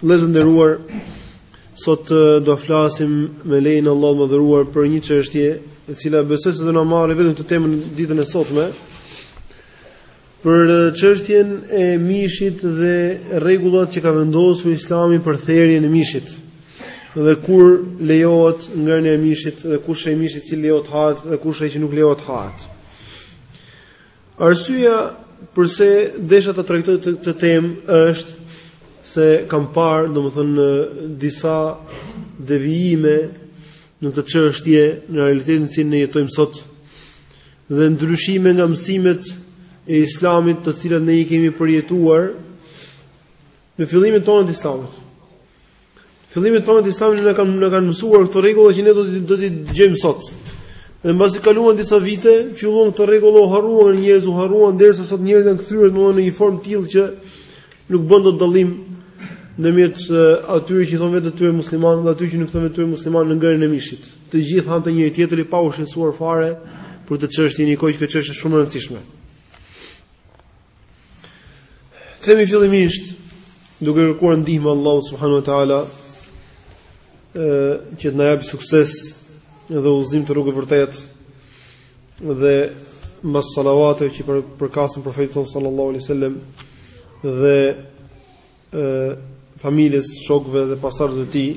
Vëllezër të nderuar, sot do flasim me lejen e Allahut madhëruar për një çështje, e cila besoj se do na marrë vetëm këtë temën ditën e sotme, për çështjen e mishit dhe rregullat që ka vendosur Islami për therjen e mishit. Dhe kur lejohet ngrënia e mishit dhe kush është ai mishi i cili lejohet hahet dhe kush është ai që nuk lejohet hahet. Arsyeja përse desha ta trajtoj këtë temë është se kam parë, domethënë, disa devijime në këtë çështje në realitetin që ne jetojmë sot dhe ndryshime nga mësimet e Islamit, të cilat ne i kemi përjetuar në fillimet tona të Islamit. Fillimet tona të Islamit na kanë na kanë mësuar këto rregulla që ne do të do të dëgjojmë sot. Dhe mbasi kaluan disa vite, filluan këto rregulla u harruan njerëz u harruan derisa sot njerëzit janë kthyer domthonë në një formë të tillë që nuk bën dot dallim në mes atyre që i thonë vetes tyre muslimanë dhe atyre që nuk i thonë vetes tyre muslimanë në ngrënien e mishit. Të gjithë hanë të njëri tjetrit pa u shqetësuar fare për këtë çështje, ndërkohë që kjo çështje është shumë e rëndësishme. Themi fillimisht duke kërkuar ndihmë Allahut subhanahu wa taala që të na japë sukses dhe udhëzim të rrugës së vërtetë dhe mbas salavateve që për përkasin profetit sallallahu alaihi wasallam dhe ë familjes, shokëve dhe pasardhësve të tij,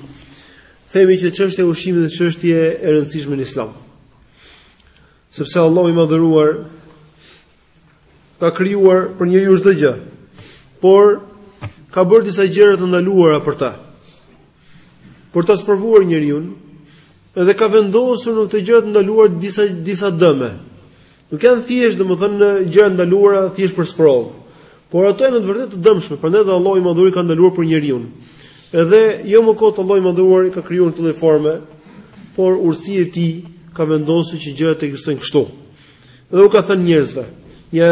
themi që çështja e ushqimit është çështje e rëndësishme në Islam. Sepse Allahu i madhëruar Ka krijuar për njeriun çdo gjë, por ka bërë disa gjëra të ndaluara për ta. Për ta sprovuar njeriun, edhe ka vendosur në këto gjëra të ndaluara disa disa dëme. Nuk janë thjesht, domethënë, gjëra ndaluara thjesht për sprovë. Por ato janë në të vërtetë të dëmshme, prandaj dhe Allahu i Madhëruar i ka ndaluar për njeriun. Edhe jo më kot Allahu i Madhëruar i ka krijuar këto lloj forme, por urësia e tij ka vendosur që gjërat të ekzistojnë kështu. Dhe u ka thënë njerëzve: "Ya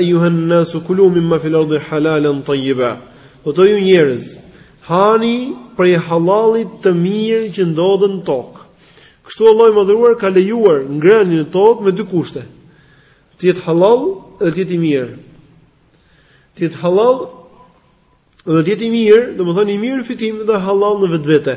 ayyuhan nasu kulu mimma fil ardi halalan tayyiba." Do të thotë, o ju njerëz, hani prej hallallit të mirë që ndodhet në tokë. Kështu Allahu i madhëruar ka lejuar ngrënien në tokë me dy kushte. Të jetë hallall dhe të jetë i mirë. Të jetë hallall dhe të jetë i mirë, domethënë i mirë në fitim dhe hallall në vetvete.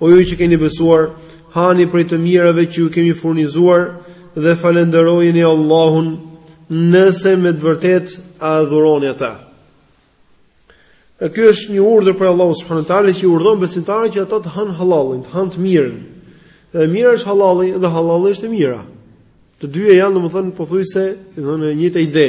O ju që keni besuar, hani prej të mirave që ju kemi furnizuar dhe falënderojeni Allahun nëse me të vërtetë e adhuroni atë. E ky është një urdhër prej Allahut subhanahu wa taala që i urdhon besimtarët që ata të hanë hallallin, të hanë të mirën. E mira është hallalli dhe hallalli është e mira. Të dyja janë domethënë pothuajse, domethënë e njëjtë ide.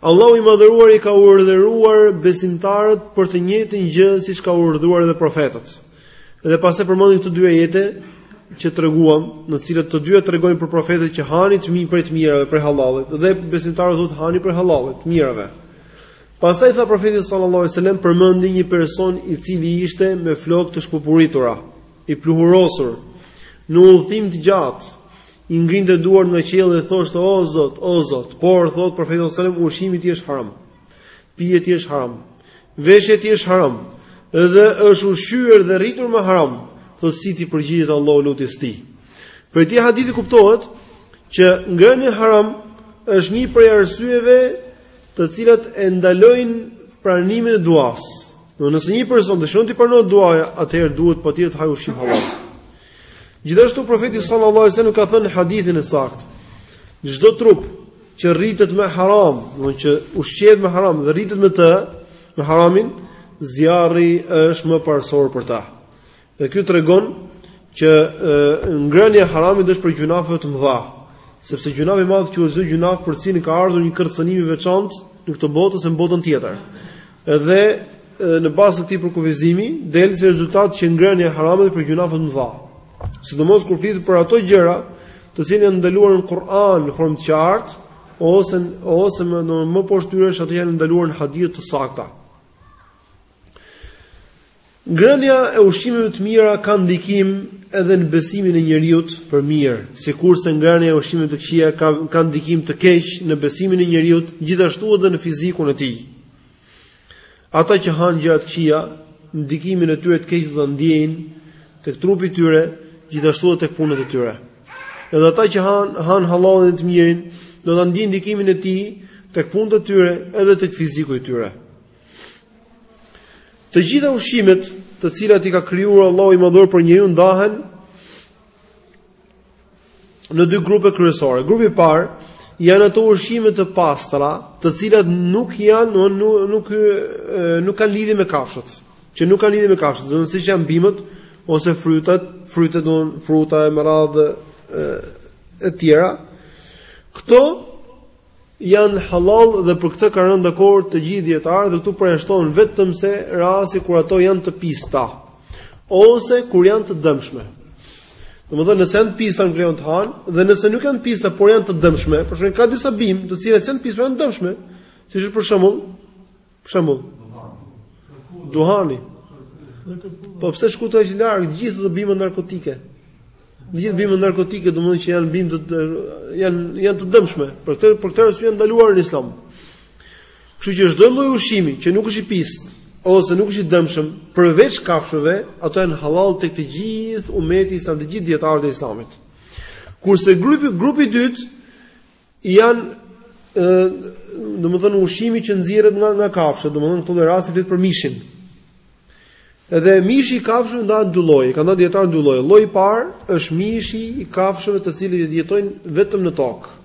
Allahu i Madhëruar i ka urdhëruar besimtarët për të njëjtën gjë siç ka urdhëruar edhe profetët. Dhe pastaj përmendi këto dy ajete që treguam, në të cilat të dyja tregojnë për profetët që hani të mirë prej të mirave, prej hallallit, dhe besimtarët thotë hani prej hallallit, të mirave. Pastaj tha profeti sallallahu alajhi wasallam përmendi një person i cili ishte me flokë të shpupuritura. I pluhurosur, në udhëtim të gjatë, i ngrinte duart nga qielli dhe thoshte, O Zot, o Zot, por, thotë profeti sallallahu alajhi wasallam, ushqimi i tij është haram. Pija e tij është haram. Veshja e tij është haram. Dhe është ushqyer dhe rritur me haram. Thotë si t'i përgjigjet Allahu lutjes së tij. Prej këtij hadithi kuptohet që ngrënia e haramit është një prej arsyeve të cilat e ndalojnë pranimin e duasë. Do nëse një person dëshiron t'i pranohet duaja, atëherë duhet patjetër të hajë ushqim hallall. Gjithashtu profeti sallallahu alajhi wasallam ka thënë në hadithin e saktë, çdo trup që rritet me haram, domethënë që ushqehet me haram dhe rritet me të, me haramin, zjarri është më parësor për të. Dhe kjo tregon që ngrënia e haramit është prej gjynafeve të mëdha, sepse gjynafi i madh quhet çdo gjynaf për të cilin ka ardhur një kërcënim i veçantë në këtë botë ose në botën tjetër. Edhe në bazë të këtij përkufizimi del si rezultat që ngrënia e haramit prej gjynafeve të mëdha. Sidomos kur flitet për ato gjëra të cilat janë ndaluar në Kur'an në formë të qartë ose ose më në më poshtë tyre është ato janë ndaluar në hadithe të sakta. Ngrënia e ushqimeve të mira ka ndikim edhe në besimin e njeriut për mirë, sikurse ngrënia e ushqimeve të këqija ka ka ndikim të keq në besimin e njeriut, gjithashtu edhe në fizikun e tij. Ata që hanë gjëra të këqija, ndikimin e tyre të keq do ta ndjejnë tek trupi i tyre, gjithashtu edhe tek punët e tyre. Edhe ata që hanë han hallallin e të mirën, do ta ndjejnë ndikimin e tij tek punët e tyre, edhe tek fiziku i tyre. Të gjitha ushqimet, të cilat i ka krijuar Allahu i Madhëruar për njeriun ndahen në dy grupe kryesore. Grupi i parë janë ato ushqime të pastra, të cilat nuk janë nuk nuk nuk, nuk kanë lidhje me kafshët, që nuk kanë lidhje me kafshët, domethënë siç janë bimët ose frytet, frytet domethënë fruta e me radhë e tjera. Këto janë hallall dhe për këtë kanë rënë dakord të gjithë dijetarët dhe këtu përjashtohet vetëm se rasti kur ato janë të pista ose kur janë të dëmshme. Domethënë nëse janë të pista nuk lejohen të hahen dhe nëse nuk janë të pista por janë të dëmshme, për shembull ka disa bimë të cilat s'janë të pista por janë të dëmshme, siç është për shembull Për shembull, duhani. Po pse shkojmë aq larg, të gjitha bimët narkotike? Të gjitha bimët narkotike, domethënë që janë bimë të janë janë të dëmshme. Për këtë për këtë arsye janë ndaluar në Islam. Kështu që çdo lloj ushqimi që nuk është i pistë ose nuk është i dëmshëm përveç kafshëve, ato janë halal tek të gjithë umeti islam, të gjithë dijetarët e Islamit. Kurse grupi grupi i dytë Janë ë domethënë ushqimi që nxirret nga nga kafshët, domethënë këtu në rastin flet për mishin. Edhe mishi i kafshëve ndahet në dy lloje, e kanë ndarë dijetarët në dy lloje. Lloji i parë është mishi i kafshëve të cilat jetojnë vetëm në tokë.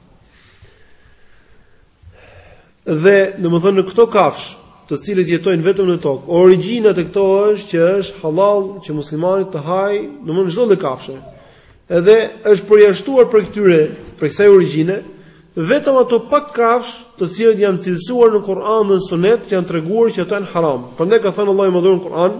Dhe, domethënë në këto kafshë, të cilat jetojnë vetëm në tokë, origjina te këto është që është halal që muslimani të hajë, domethënë çdo lloj kafshe. Edhe është përjashtuar prej këtyre, prej kësaj origjine, vetëm ato pak kafshë, të cilat janë cilësuar në Kur'an dhe në Sunet, që janë treguar që ato janë haram. Prandaj ka thënë Allahu i Madhëruar në Kur'an,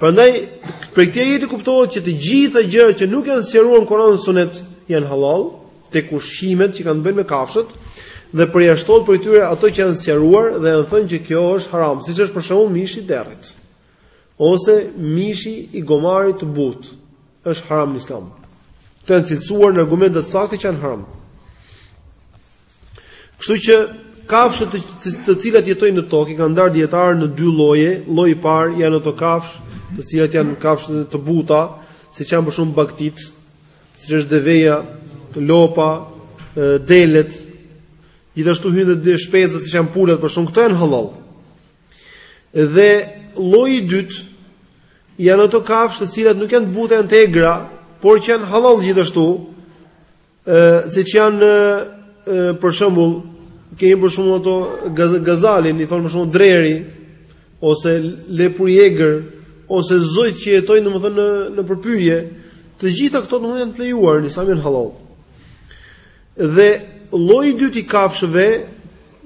Prandaj, prej këtij ajeti kuptohet që të gjitha gjërat që nuk janë sqaruar në Kur'an dhe Sunet janë halal, tek ushqimet që kanë të bëjnë me kafshët dhe përjashtohet prej tyre ato që janë sqaruar dhe janë thënë që kjo është haram, siç është për shembull mishi i derrit ose mishi i gomarit të butë, është haram në Islam. Këto janë cilësuar në argumente të sakta që janë haram. Kështu që kafshët të cilat jetojnë në tokë i kanë ndarë dijetarët në dy lloje, lloji i parë janë ato kafshë, të cilat janë kafshë të buta, siç janë për shembull bagëtitë, siç është deveja, lopa, delet, gjithashtu hyn dhe shpezët siç janë pulat, për shembull këto janë halal. Dhe lloji i dytë janë ato kafshë të cilat nuk janë të buta, janë të egra, por që janë halal gjithashtu, Ë siç janë për shembull, kemi për shembull ato gazalin, i thonë për shembull dreri ose lepuri i egër ose zogjtë që jetojnë domethënë në në pyje, të gjitha këto domethënë janë të lejuara në Islam, janë halal. Dhe lloji i dytë i kafshëve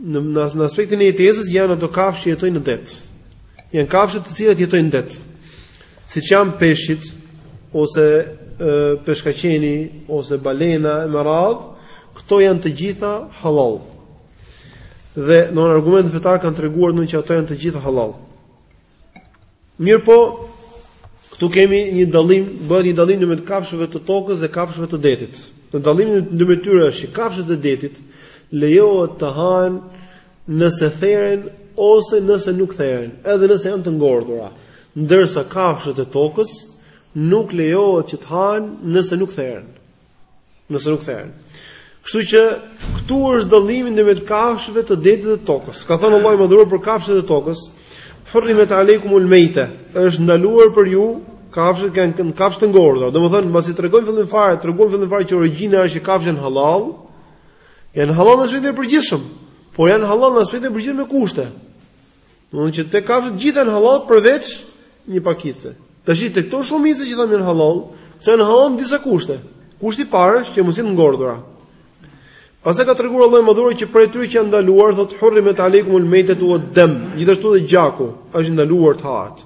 Në në aspektin e jetesës janë ato kafshë që jetojnë në det. Janë kafshë të cilat jetojnë në det. Siç janë peshqit ose peshkaqeni ose balena e me radhë, këto janë të gjitha halal. Dhe argumentet fetare kanë treguar në që ato janë të gjitha halal. Mirëpo këtu kemi një dallim, bëhet një dallim ndërmjet kafshëve të tokës dhe kafshëve të detit. Në dallimin ndërmjet tyre është që kafshët e detit lejohet të hahen nëse theren ose nëse nuk theren, edhe nëse janë të ngordhura, ndërsa kafshët e tokës nuk lejohet që të hahen nëse nuk theren. nëse nuk theren. Kështu që këtu është dallimi ndërmjet kafshëve të detit dhe tokës. Ka thënë Allahu i madhëruar për kafshët e tokës, "Hurrimat alaykumul mayta", është ndaluar për ju kafshët që janë kafshë të ngordha. Domethënë, mbasi tregojmë fillim fare, tregojmë fillim fare që origjina është që kafshët janë halal. Janë halal në aspektin e përgjithshëm, por janë halal në aspektin e përgjithshëm me kushte. Domethënë që te kafshët gjithë janë halal përveç një pakice. Tashi te këto shumica që thonë janë halal, këto janë halal me disa kushte. Kushti i parë është që mos jenë ngordhura. Pastaj ka treguar Allahu i madhëruar që prej atyre që janë ndaluar thot hurrimet alejkumul mejtet wa dam, gjithashtu dhe gjaku është ndaluar të hahet.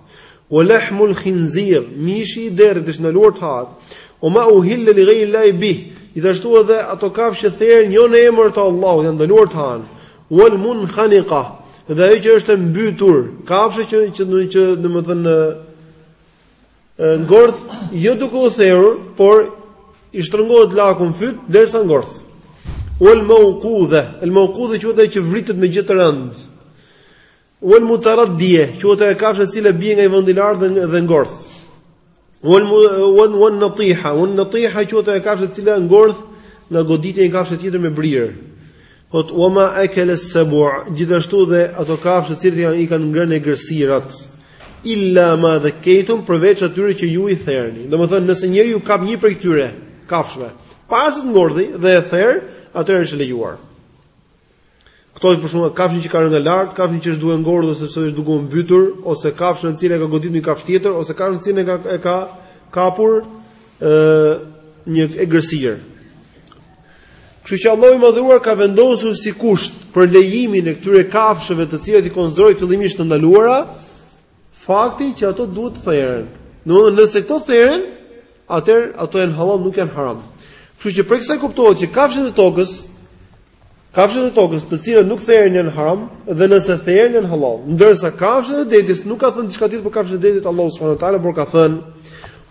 Wa lahmul khinzir, mishi i derrit është ndaluar të hahet. Wa ma uhilla li ghayri llahi bih, gjithashtu edhe ato kafshë që theren jo në emër të Allahut janë ndaluar të hahen. Wal munkhaniqa, dhe ajo që është e mbytur, kafshë që që, domethënë ngordh, jo duke u therur, por i shtrëngohet laku në fyt derisa ngordh. Wal mawqudha, al mawqudha quhet ajo që vritet me gjë të rëndë. Wal mutaraddiye, quhet ajo kafshë e cila bie nga një vend i lartë dhe dhe ngordh. Wal wal wal natiha, wal natiha quhet ajo kafshë e cila ngordh nga goditja e një kafshe tjetër me brirë. Thot wa ma akala as-sab'u, gjithashtu dhe ato kafshë të cilat i kanë ngrënë egërsirat. Illa ma dhakaytum, përveç atyre që ju i therni. Domethënë, nëse njeriu kap një prej këtyre kafshëve, para se të ngordhi dhe e ther, atëherë është lejuar. Këto është për shembull kafshën që ka rënë nga lart, kafshën që është duke ngordhur sepse është duke u mbytur, ose kafshën të cilën e ka goditur një kafshë tjetër, ose kafshën të cilën e ka e ka kapur ë një egërsirë. Kështu që Allahu i Madhëruar ka vendosur si kusht për lejimin e këtyre kafshëve të cilat i konsideroi fillimisht të ndaluara, Fakti që ato duhet të theren. Domethënë nëse këto theren, atëherë ato janë halal, nuk janë haram. Kështu që prej kësaj kuptohet që kafshët e tokës, kafshët e tokës, të cilat nuk theren janë haram dhe nëse theren janë halal. Ndërsa kafshët e detit nuk ka thënë diçka tjetër për kafshët e detit Allahu subhanahu wa taala, por ka thënë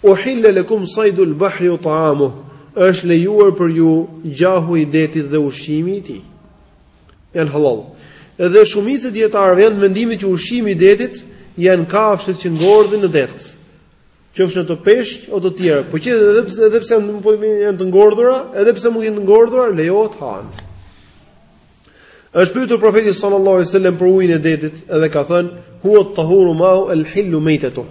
uhilla lakum saydul bahri wa ta'amuhu është lejuar për ju gjahu i detit dhe ushqimi i tij. janë hallall. Edhe shumica e dijetarëve janë të mendimit që ushqimi i detit janë kafshët që ngordhin në det. Qofshin ato peshq ose të tjera, por që edhe pse edhe pse janë po janë të ngordhura, edhe pse mund të jenë të ngordhura, lejohet të hahen. Është pyetur profeti sallallahu alajhi wasallam për ujin e detit, edhe ka thënë: "Huwa at-tahuru ma'uhu al-hillu maytatu."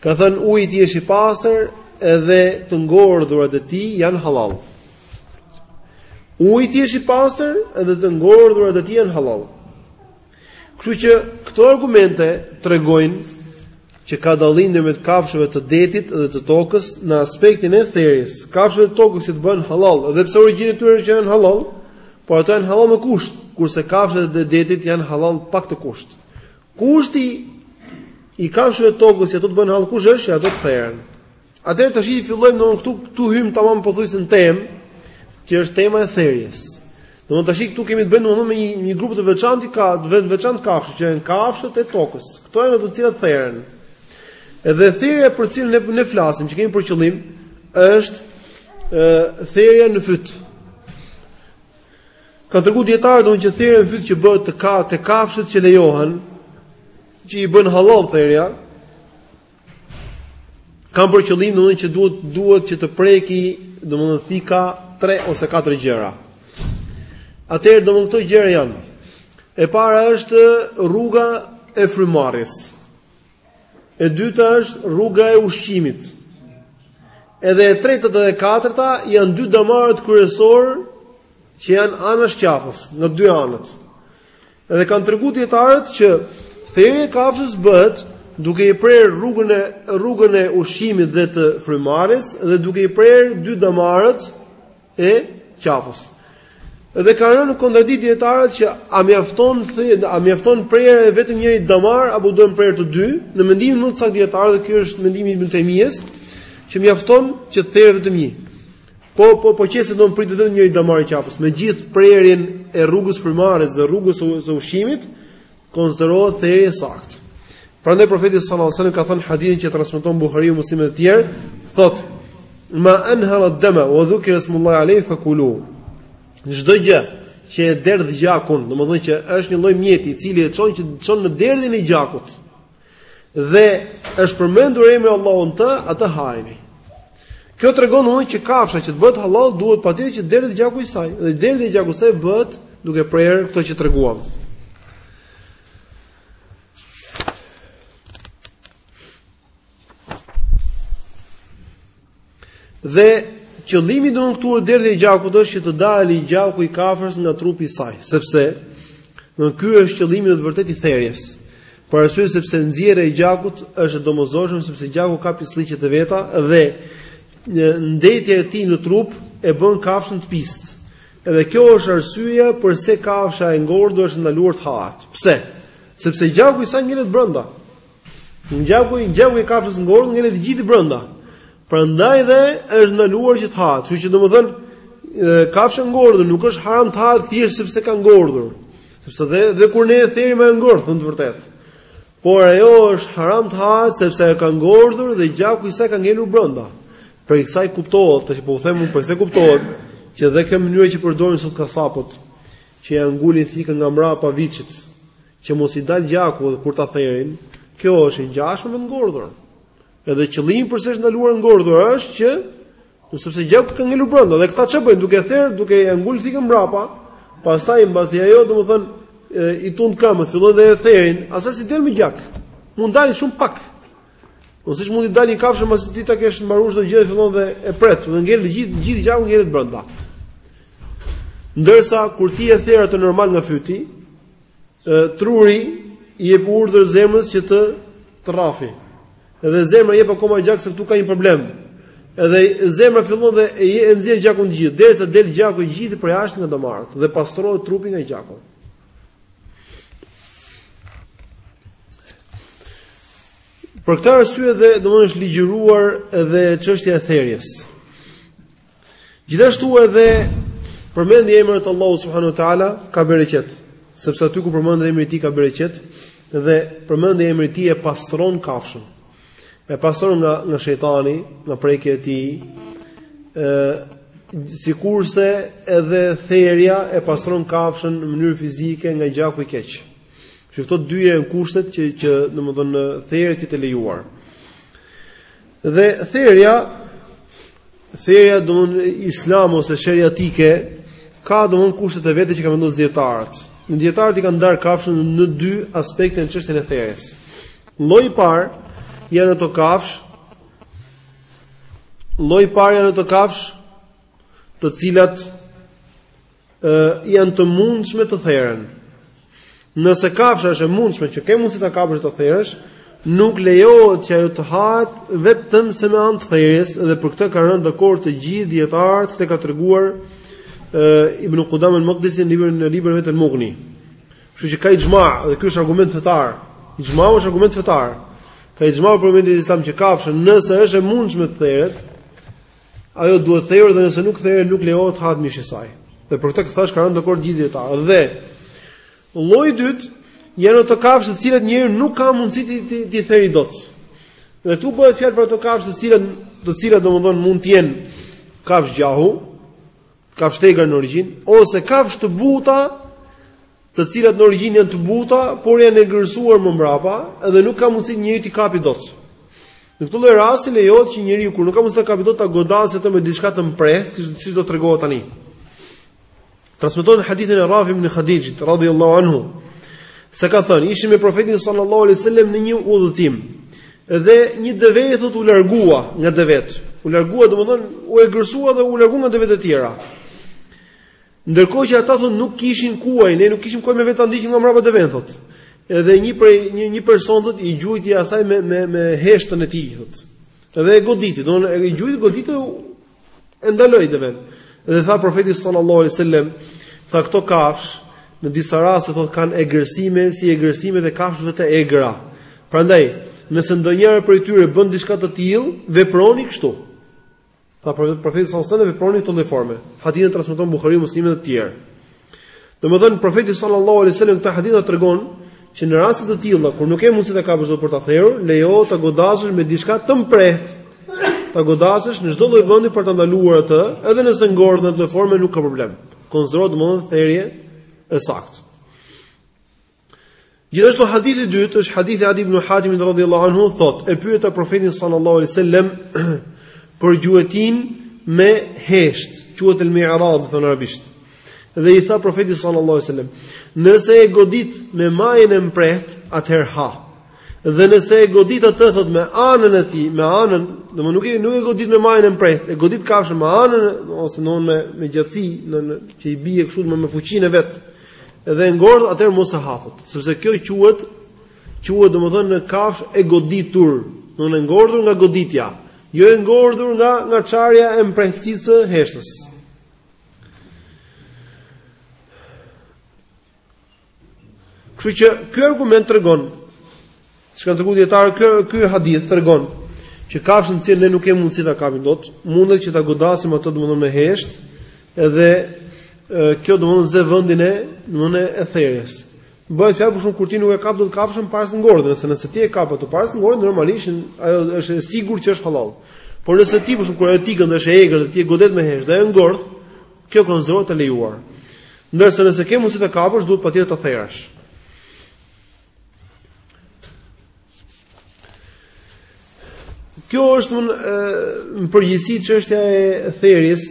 Ka thënë uji i tij është i pastër, edhe të ngordhurat e tij janë hallall. Uji i tij është i pastër dhe të ngordhurat e tij janë hallall. Kështu që këto argumente tregojnë që ka dallim ndërmjet kafshëve të detit dhe të tokës në aspektin e therjes. Kafshët e tokës që të bëhen hallall, edhe pse origjina e tyre është që janë hallall, por ato janë hallall me kusht, kurse kafshët e detit janë hallall pa këtë kusht. Kushti i kafshëve të tokës që ato të bëhen hallall kush është? Ato të theren. Atëherë tash i fillojmë domethënë këtu këtu hym tamam pothuajse në temë, që është tema e therjes. Domethënë tash këtu kemi të bëjmë domethënë me një, një grup të veçantë ka të ve të veçantë kafshësh që janë kafshët e tokës. Këto janë ato të cilat theren. Edhe therja për cilën ne ne flasim, që kemi për qëllim, është ë therja në fyt. Kanë tregu dijetarët domethënë që therja në fyt që bëhet te ka te kafshët që lejohen, që i bën hallall therja, Kanë për qëllim domethënë që duhet duhet që të preki domethënë thika 3 ose 4 gjëra. Atëherë domethënë këto gjëra janë E para është rruga e frymëmarrjes. E dyta është rruga e ushqimit. Edhe e treta dhe e katërta janë dy damarët kryesorë që janë anash qafës, nga dy anët. Dhe kanë tregu dijetarët që therja e kafshës bëhet duke i prerë rrugën e rrugën e ushqimit dhe të frymëmarrjes dhe duke i prerë dy damarët e qafës. Dhe kanë rënë në kontradiktë dijetarët që a mjafton a mjafton prerja e vetëm njërit damar apo duhen prerë të dy? Në mendimin më të saktë të dijetarëve, dhe ky është mendimi i Ibn Taymijes, që mjafton që të theret vetëm një. Po, po qe se domethënë pritet vetëm njëri damar i qafës, me gjithë prerjen e rrugës së frymëmarrjes dhe rrugës së ushqimit, konsiderohet therje e saktë. Prandaj profeti sallallahu alajhi wasallam ka thënë hadithin që transmeton Buhariu dhe Muslimi dhe të tjerë, thotë: "Ma anhara ad-dama wa dhukira ismullahi alayhi fakulu." Çdo gjë që e derdh gjakun, domethënë që është një lloj mjeti i cili e çon që çon në derdhjen e gjakut. Dhe është përmendur emri i Allahut në të, atë hajeni. Kjo tregon domethënë që kafsha që të bëhet hallall duhet patjetër që të derdhet gjaku i saj, dhe derdhja e gjakut të saj bëhet duke prerë këto që treguam. Dhe qëllimi domethënë këtu e derdhjes gjakut është që të dali gjaku i kafshës nga trupi i saj, sepse ky është qëllimi në të vërtetë i therjes. Për arsye sepse nxjerrja e gjakut është e domosdoshme sepse gjaku ka pislliqet e veta dhe ndetja e tij në trup e bën kafshën të pistë. Edhe kjo është arsyeja përse kafsha e ngordhur është e ndaluar të hahet. Pse? Sepse gjaku i saj ngjelet brenda. Gjaku, gjaku i kafshës ngordhur ngelet i gjithi brenda. Prandaj dhe është ndaluar që të hahet. Kështu që domethënë kafsha e ngordhur nuk është haram të hahet thjesht sepse ka ngordhur. Sepse dhe dhe kur ne e therim ajo ngordh, në të vërtetë. Por ajo është haram të hahet sepse ajo ka ngordhur dhe gjaku i saj ka ngelur brenda. Prej kësaj kuptohet, tash po u them unë, prej kësaj kuptohet që dhe kjo mënyrë që përdorin sot kasapët, që ia ngulin thikën nga mbrapa viçit, Që mos i dalë gjaku kur ta therin, kjo është e ngjashme me të ngordhur. Edhe qëllimi përse është ndaluar e ngordhura është që sepse gjaku ka ngelur brenda dhe këta çfarë bëjnë duke therë, duke e ngul thikën mbrapa, pastaj mbasi ajo domethënë i tund këmbët, fillojnë dhe e therin, asaj s'i del më gjak. Mund dalë shumë pak. Po siç mund të dalë një kafshë mbasi ti ta kesh mbaruar çdo gjë fillon dhe e pret, dhe ngelet gjithë gjithë gjaku ngelet brenda. Ndërsa kur ti e ther atë normal nga fyti, truri i jep urdhër zemrës që të të rrafi. Edhe zemra jep akoma gjak se këtu ka një problem. Edhe zemra fillon dhe e, e nxjerr gjakun të gjithë, derisa del gjaku i gjithë përjashtë nga damarët dhe pastrohet trupi nga gjaku. Për këtë arsye dhe domthonë është ligjëruar edhe çështja e therjes. Gjithashtu edhe përmendja e emrit të Allahut subhanehu ue teala ka bereqet, sepse aty ku përmendet emri i tij ka bereqet dhe përmendja e emrit të tij e pastron kafshën. E pastron nga nga shejtani, nga prekja e tij. ë sikurse edhe therja e pastron kafshën në mënyrë fizike nga gjaku i keq. Që këto dy janë kushtet që që domethënë therja të jetë e lejuar. Dhe therja therja domethënë islame ose sheriatike ka domethënë kushtet e veta që kanë vendosur dijetarët. Dijetarët i kanë ndarë kafshët në dy aspekte në çështjen e therjes. Lloji i parë janë ato kafshë lloji i parë janë ato kafshë të cilat janë të mundshme të theren. Nëse kafsha është e mundshme që ke mundësi ta kapësh ta therësh, nuk lejohet që ajo të hahet vetëm se me anë të therjes dhe për këtë kanë rënë dakord të gjithë dietarët siç ka treguar e, Ibn Qudam al-Maqdisi në librin e librin e vet al-Mughni. Kështu që ka ixhma dhe ky është argument fetar. Ixhma është argument fetar. Ka ixhma prej umetit islam që kafsha nëse është e mundshme të theret, Ajo duhet therë dhe nëse nuk theret nuk lejohet të hahet mishi i saj. Dhe për këtë thash kanë rënë dakord gjithë dietarët. Dhe lloji i dytë janë ato kafshë të cilat njeriu nuk ka mundësi t'i t'i, t'i theri dot. Dhe këtu bëhet fjalë për ato kafshë të cilat të cilat domethënë mund të jenë kafshë gjahu, kafshë të egra në origjinë ose kafshë të buta të cilat në origjinë janë të buta, por janë egërsuar më mbrapa dhe nuk ka mundësi njeriu t'i kapi dot. Në këtë lloj rasti lejohet që njeriu kur nuk ka mundësi ta kapi dot ta godasë atë me diçka të mprehtë, siç si do të tregohet tani. Transmetohet në hadithin e Rafi ibn Khadixhit radhiyallahu anhu se ka thënë ishim me profetin sallallahu alaihi wasallam në një udhëtim dhe një deve thot u largua nga devet. U largua domethënë u egërsua dhe u largua nga devet e tjera. Ndërkohë që ata thonë nuk kishin kuaj, ne nuk kishim kuaj me vete ta ndiqim nga mbrapa devenë thotë. Edhe një prej një një person thotë i gjujti asaj me me me heshtën e tij thotë. Edhe e goditi, domethënë e gjujti goditi e ndaloi devenë. Dhe tha profeti sallallahu alajhi wasallam, tha këto kafshë në disa raste thotë kanë egërsime si egërsimet e kafshëve të egra. Prandaj, nëse ndonjëra prej tyre bën diçka të tillë, veproni kështu. Tha profeti sallallahu alejhi ve sellem veproni në këtë lloj forme. Hadithin e transmeton Buhariu, Muslimi dhe të tjerë. Domethënë profeti sallallahu alejhi ve sellem në këtë hadith na tregon që në raste të tilla kur nuk ke mundësi ta kapësh dot për ta therur, lejohet ta godasësh me diçka të mprehtë. Ta godasësh në çdo lloj vendi për ta ndaluar atë, edhe nëse ngordh në këtë lloj forme nuk ka problem. Konsiderohet domethënë therje e saktë. Gjithashtu hadithi i dytë është hadithi i Adi ibn Hatimit radhiyallahu anhu thotë e pyeta profetin sallallahu alaihi wasallam për gjuetinë me heshtë, quhet el mi'rad thonë arabisht. Dhe i tha profeti sallallahu alaihi wasallam, nëse e godit me majën e mprehtë, atëherë ha. Dhe nëse e godit atë thot me anën e tij, me anën, domethënë nuk e nuk e godit me majën e mprehtë, e godit kafshën me anën ose domethënë me me gjatësi, në, në që i bie kështu me me fuqinë e vet. Ëh Dhe ngordh atëherë mos e ha thot, sepse kjo quhet quhet domethënë një kafshë e goditur, domethënë e ngordhur nga goditja, jo e ngordhur nga nga çarja e mprehësisë së heshtës. Kështu që ky argument tregon Siç kanë treguar dijetarët, ky ky hadith tregon që kafshën që ne nuk kemi mundësi ta kapim dot, mundet që ta godasim atë domethënë me heshtë, edhe kjo domethënë ze vendin e domethënë e therjes. Bëhet fjalë për shembull kur ti nuk e kap dot kafshën para se të ngordhë, nëse nëse ti e kap atë para se të ngordhë, normalisht ajo është e sigurt që është hallall. Por nëse ti për shembull kur ajo të ikën dhe është e egër dhe ti e godet me heshtë dhe e ngordh, kjo konsiderohet e lejuar. Ndërsa nëse ke mundësi ta kapësh, duhet patjetër ta therësh. Kjo është në përgjithësi çështja e therjes,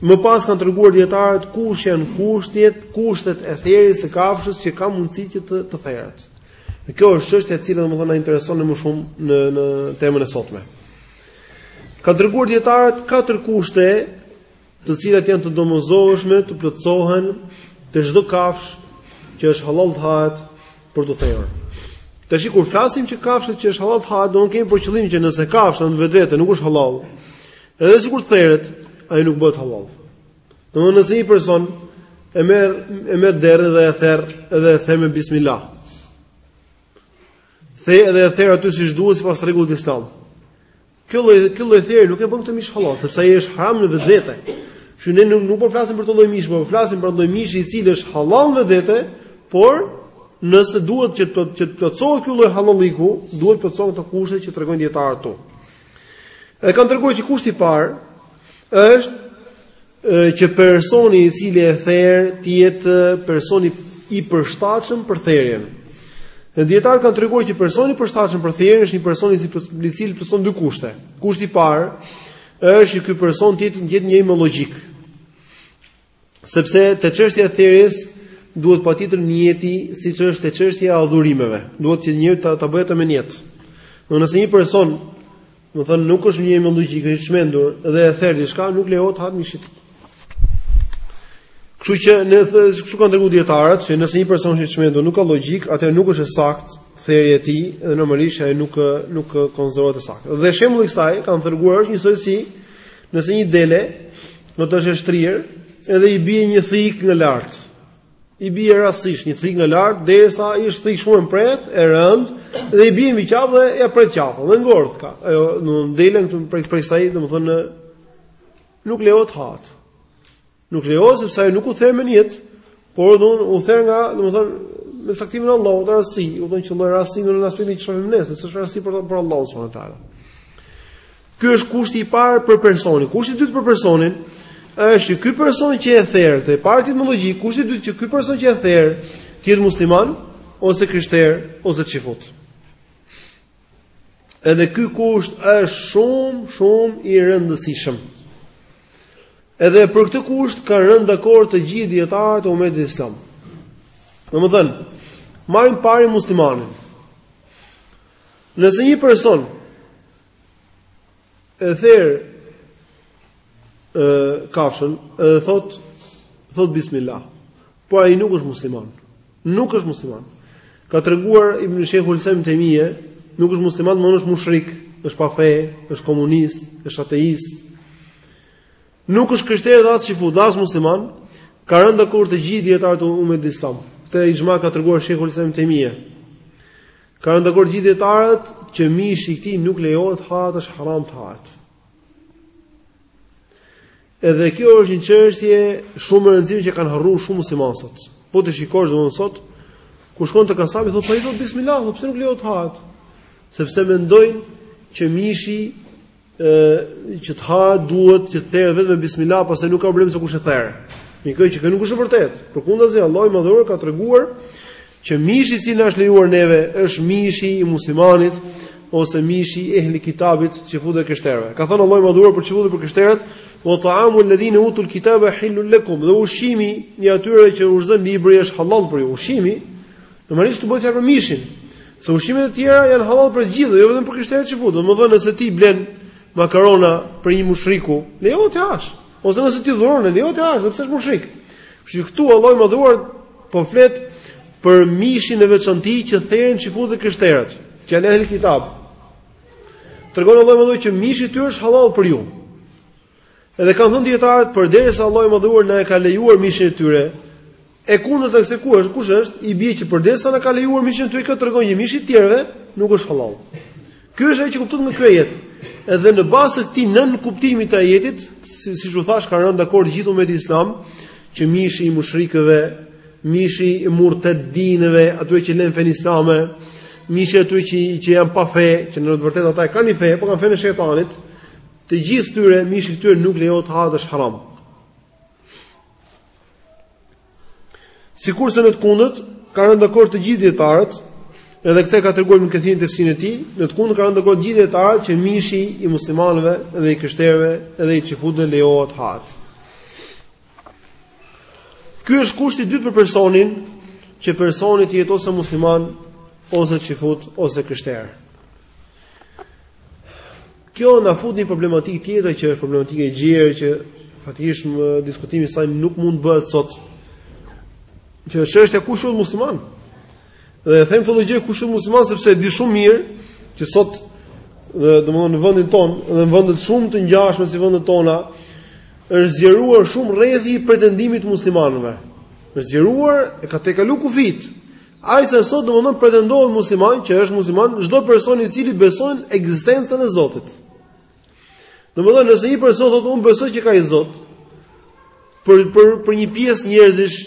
më pas kanë treguar dijetarët kush janë kushtjet, kushtet e therjes së kafshës që ka mundësi që të, të theret. Dhe kjo është që është e cilë dhe më thënë në interesonë më shumë në, në temën e sotme. Kanë treguar dijetarët katër kushte të cilat janë të domosdoshme të plotësohen te çdo kafshë që është hallall të hahet për t'u therur. Tash kur flasim që kafshët që është hallall të hahet, domethënë kemi për qëllim që nëse kafsha në vetvete nuk është hallall, edhe sikur theret, ai nuk bëhet hallall. Domthonë nëse një person e merr e merr derrin dhe e ther dhe e ther me bismilah. Edhe edhe e ther aty siç duhet sipas rregullit islam. Kjo lloj kjo lloj therje nuk e bën këtë mish hallall, sepse ai është haram në vetvete. Që ne nuk nuk po flasim për atë lloj mish, por po flasim për lloj mish i cili është hallall në vetvete, por nëse duhet që të që të plotësohet ky lloj hallallëku, duhet të plotësohen këto kushte që tregojnë dijetarët këtu. Edhe kanë treguar që kushti i parë është që personi i cili e ther të jetë personi i përshtatshëm për therjen. Dijetarët kanë treguar që personi i përshtatshëm për therjen është një person i cili plotëson dy kushte. Kushti i parë është që ky person të jetë njeri me logjikë. Sepse te çështja e therjes duhet patjetër nijeti siç është te çështja e adhurimeve. Duhet patjetër të të bëhet me nijet. Nëse një person Domethënë nuk është njeri me logjikë, është i çmendur dhe ther diçka, nuk lejohet të hahet mishi i tij. Kështu që kështu kanë treguar dijetarët se nëse një person është i çmendur nuk ka logjikë, atëherë nuk është e saktë therja e tij dhe normalisht ai nuk nuk konsiderohet e saktë. Dhe shembulli i kësaj kanë treguar është njësoj si nëse një dele domethënë është e shtrirë, edhe i bie një thikë nga lart. i bie rastësisht një thikë nga lart derisa ajo është thikë shumë e mprehtë, e rëndë dhe i bie mbi qafë dhe ia pret qafën dhe ngordh kjo. Ajo domethënë delen këtu prej prej saj, domethënë nuk lejohet të hahet. Nuk lejohet sepse ajo nuk u ther me nijet, por u ther nga, domethënë me caktimin e Allahut, rasti, qëlloi rasti në aspektin që shohim ne, se është rasti për Allahun subhanehu teala. Ky është kushti i parë për personin. Kushti i dytë për personin është që ky person që e therr, te parti i mëlogjik, kushti i dytë që ky person që e therr të jetë musliman ose krishter ose çifut. Edhe ky kusht është shumë, shumë i rëndësishëm. Edhe për këtë kusht kanë rënë dakord të gjithë dijetarët e umetit islam. Domethënë, marrim parë muslimanin. Nëse një person e ther kafshën edhe thot thot bismillah. Por ai nuk është musliman. Nuk është musliman. Ka treguar Ibn Shejhul Islam Tejmije, nuk është musliman, por është mushrik, është pa fe, është komunist, është ateist. Nuk është krishterë dhe as çifut, dhe as musliman, ka rënë dakord të gjithë dijetarët e umetit islam. Këtë ixhma ka treguar Shejhul Islam Tejmije. Ka rënë dakord gjithë dijetarët që mishi i këtij nuk lejohet hahet është haram të hahet. Edhe kjo është një çështje shumë e rëndësishme që kanë harruar shumë muslimanë sot. Po të shikosh domethënë sot kur shkon te kasapi thotë po i thotë bismillah, po pse nuk lejohet të hahet? Sepse mendojnë që mishi që të ha duhet të theret vetëm me bismillah, pastaj nuk ka problem se kush e ther. Gjë që s' është e vërtetë. Përkundazi Allahu i Madhëruar ka treguar që mishi i cili na është lejuar neve është mishi i muslimanit ose mishi i ehli kitabit çifutëve e krishterëve. Ka thënë Allahu i Madhëruar për çifutët, për krishterët, "Wa ta'amu alladhina utul kitaba hillun lakum." Dhe ushqimi i atyre që u është dhënë libri është halal për ju. Ushqimi Domethënë këtu bëhet fjalë për mishin, se ushqimet e tjera janë hallall për gjithë, jo vetëm për krishterët, çifutët. Domethënë nëse ti blen makarona prej një mushriku, lejohet të hash. Ose nëse ti dhuron, lejohet të hash, edhe pse është mushrik. Kështu që këtu Allahu i Madhëruar po flet për mishin e veçantë që therin çifutët e krishterët, që janë ehli kitab. Tregon Allahu i Madhëruar që mishi i tyre është hallall për ju. Edhe kanë thënë dijetarët përderisa Allahu i Madhëruar na e ka lejuar mishin e tyre, e kundërta se kush është, kush është, i bie që përderisa na ka lejuar mishin e tyre, kjo tregon që mishi i tjerëve nuk është halal. Ky është ajo që kuptohet nga ky ajet. Edhe në bazë të këtij nënkuptimit të ajetit, siç, siç ju thashë, kanë rënë dakord gjithë umeti islam që mishi i mushrikëve, mishi i murtedinëve, ato që lënë fenë islame, mishi ato që që janë pa fe, që në të vërtetë ata e kanë fe, por kanë fenë e shejtanit, Të gjithë këtyre mishi i këtyre nuk lejohet të hahet është haram. Sikurse në të kundërt ka rënë dakord të gjithë dijetarët, edhe këtë ka treguar Ibn Kethiri në tefsirin e tij, në të kundërt ka rënë dakord të gjithë dijetarët që mishi i muslimanëve dhe i krishterëve dhe i çifutëve lejohet hahet. Ky është kushti i dytë për personin që personi të jetë ose musliman ose çifut ose krishterë. Kjo na fut në një problematikë tjetër që është problematikë e gjerë që fatkeqësisht diskutimi i saj nuk mund të bëhet sot. Që është çështja kush është musliman? Dhe e them këtë gjë kush është musliman sepse e di shumë mirë që sot në domthonë në vendin tonë dhe në vende shumë të ngjashme si vendet tona është zgjeruar shumë rrethi i pretendimit të muslimanëve. Është zgjeruar e ka tejkalu kufijtë. Aq sa sot domethënë pretendohet musliman që është musliman çdo person i cili beson ekzistencën e Zotit. Domethënë nëse një person thotë unë besoj që ka një Zot, për për për një pjesë njerëzish,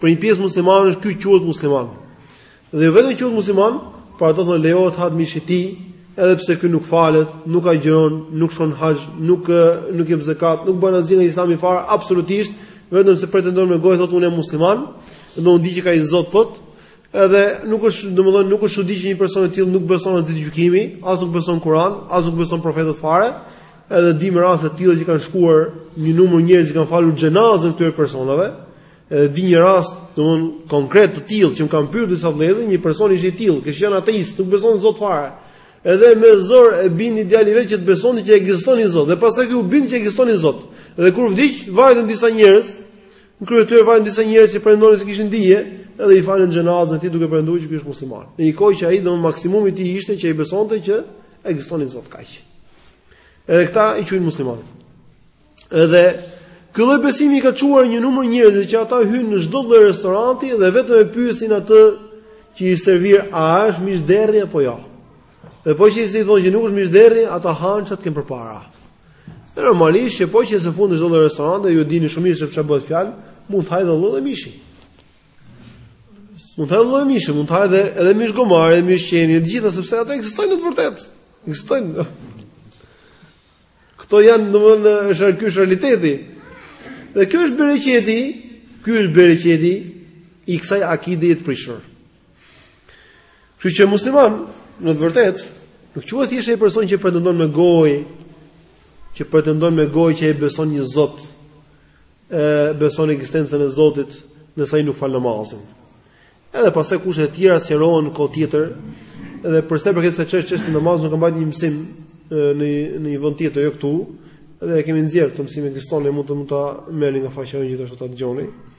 për një pjesë muslimanësh ky quhet musliman. Dhe jo vetëm quhet musliman, por ata thonë lejohet hahet mishi i tij, edhe pse ky nuk falet, nuk agjëron, nuk shkon haxh, nuk nuk jep zekat, nuk bën asgjë nga Islami fare, absolutisht, vetëm se pretendon me gojë thotë unë jam musliman, Po unë di që ka një Zot thotë, edhe nuk është domethënë, nuk është çudi që një person i tillë nuk beson as ditë gjykimi, as nuk beson Kuran, as nuk beson profetët fare, edhe dimë raste të tilla që kanë shkuar një numër njerëz që kanë falur xhenazën këtyre personave, edhe di një rast domethënë konkret të tillë që më kanë pyetur disa vëllezër, një person ishte i tillë, kishte qenë ateist, nuk besonte në Zot fare, edhe me zor e bindi djali i vet që të besonte që ekziston një Zot. Dhe pastaj ky u bind që ekziston një Zot. Dhe kur vdiq, vajtën disa njerëz Në krye të tyre vajtën disa njerëz që pretendonin se kishin dije, edhe i falën xhenazën e tij duke pretenduar që ky është musliman. Në një kohë që ai domethënë maksimumi i tij ishte që ai besonte që ekziston një Zot kaq. Edhe këta i quajnë muslimanë. Edhe ky lloj besimi i ka çuar një numër njerëzish që ata hyjnë në çdo lloj restoranti dhe vetëm e pyesin atë që i servir a është mish derri apo jo. Dhe po qe se i thonë që nuk është mish derri, ata hanë çfarë kanë përpara. Dhe normalisht që po qe se futesh në çdo restorant dhe ju e dini shumë mirë se çfarë bëhet fjalë, mund të hajë çdo lloj mishi. Mund të hajë lloj mishi, mund të hajë edhe edhe mish gomari, edhe mish qeni, të gjitha sepse ato ekzistojnë në të vërtetë. Ekzistojnë. Kto janë domthonë është ky është realiteti. Dhe kjo është bereqeti, ky është bereqeti i kësaj akide të prishur. Kështu që musliman, në të vërtetë, nuk quhet thjesht ai person që pretendon me gojë, që pretendon me gojë që ai beson një Zot, e beson ekzistencën e Zotit, nëse ai nuk fal namazin. Edhe pastaj kushtet e tjera sqarohen në kohë tjetër, edhe për sa i përket se çështjes, çështjes namazit unë kam mbajtur një mësim në në një vend tjetër jo këtu, edhe e kemi nxjerrë këtë mësimin, ekziston, mund të mund ta merrni nga faqja e gjithashtu ta dëgjoni. Të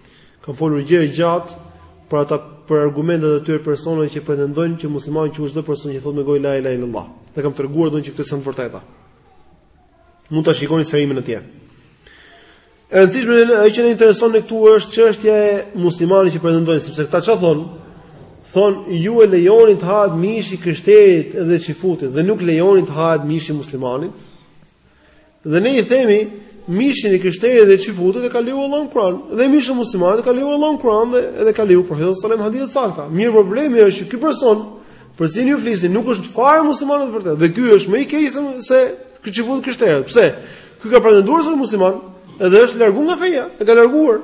Kam folur gjerë e gjatë për ata për argumentet e tyre personave që pretendojnë që musliman që çdo person që thotë me gojë la ilaha illallah. Dhe kam treguar domethënë që këto janë të vërteta. Mund ta shikoni sqarimin atje. E rëndësishme ajo që na intereson ne këtu është çështja e muslimanit që pretendojnë sepse këta çfarë thonë? Thon ju e lejoni të hahet mishi i krishterit dhe çifutit dhe nuk lejoni të hahet mishi i muslimanit. Dhe ne i themi mishin e krishterit dhe çifutit e ka lejuar Allahu në Kur'an dhe mishin e muslimanit e ka lejuar Allahu në Kur'an dhe e ka lejuar profeti sallallahu alajhi wasallam në hadithe të sakta. Mirëpo problemi është që ky person për cilin ju flisni nuk është fare musliman në të vërtetë dhe ky është më i keq se se ky çifutët e krishterët. Pse? Ky ka pretenduar se është musliman dhe është larguar nga feja, e ka larguar.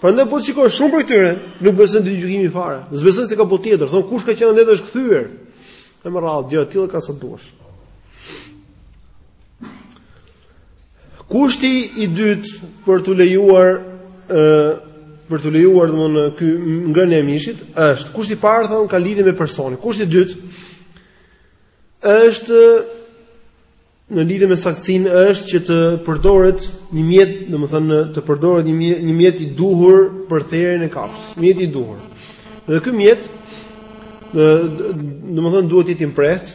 Prandaj po shikon shumë prej këtyre, nuk besojnë ditë gjykimi fare. Nuk besojnë se ka botë tjetër. Thon kush ka qenë andej e është kthyer. E me radhë, gjëra të tilla ka sa duash. Kushti i dytë për t'u lejuar ë për t'u lejuar domthonë ngrënia e mishit është kushti i parë thamë ka lidhje me personin. Kushti i dytë është në lidhje me saktësinë është që të përdoret një mjet, domethënë të përdoret një mjet, një mjet i duhur për therjen e kafshës, mjet i duhur. Dhe ky mjet domethënë duhet të jetë i mprehtë,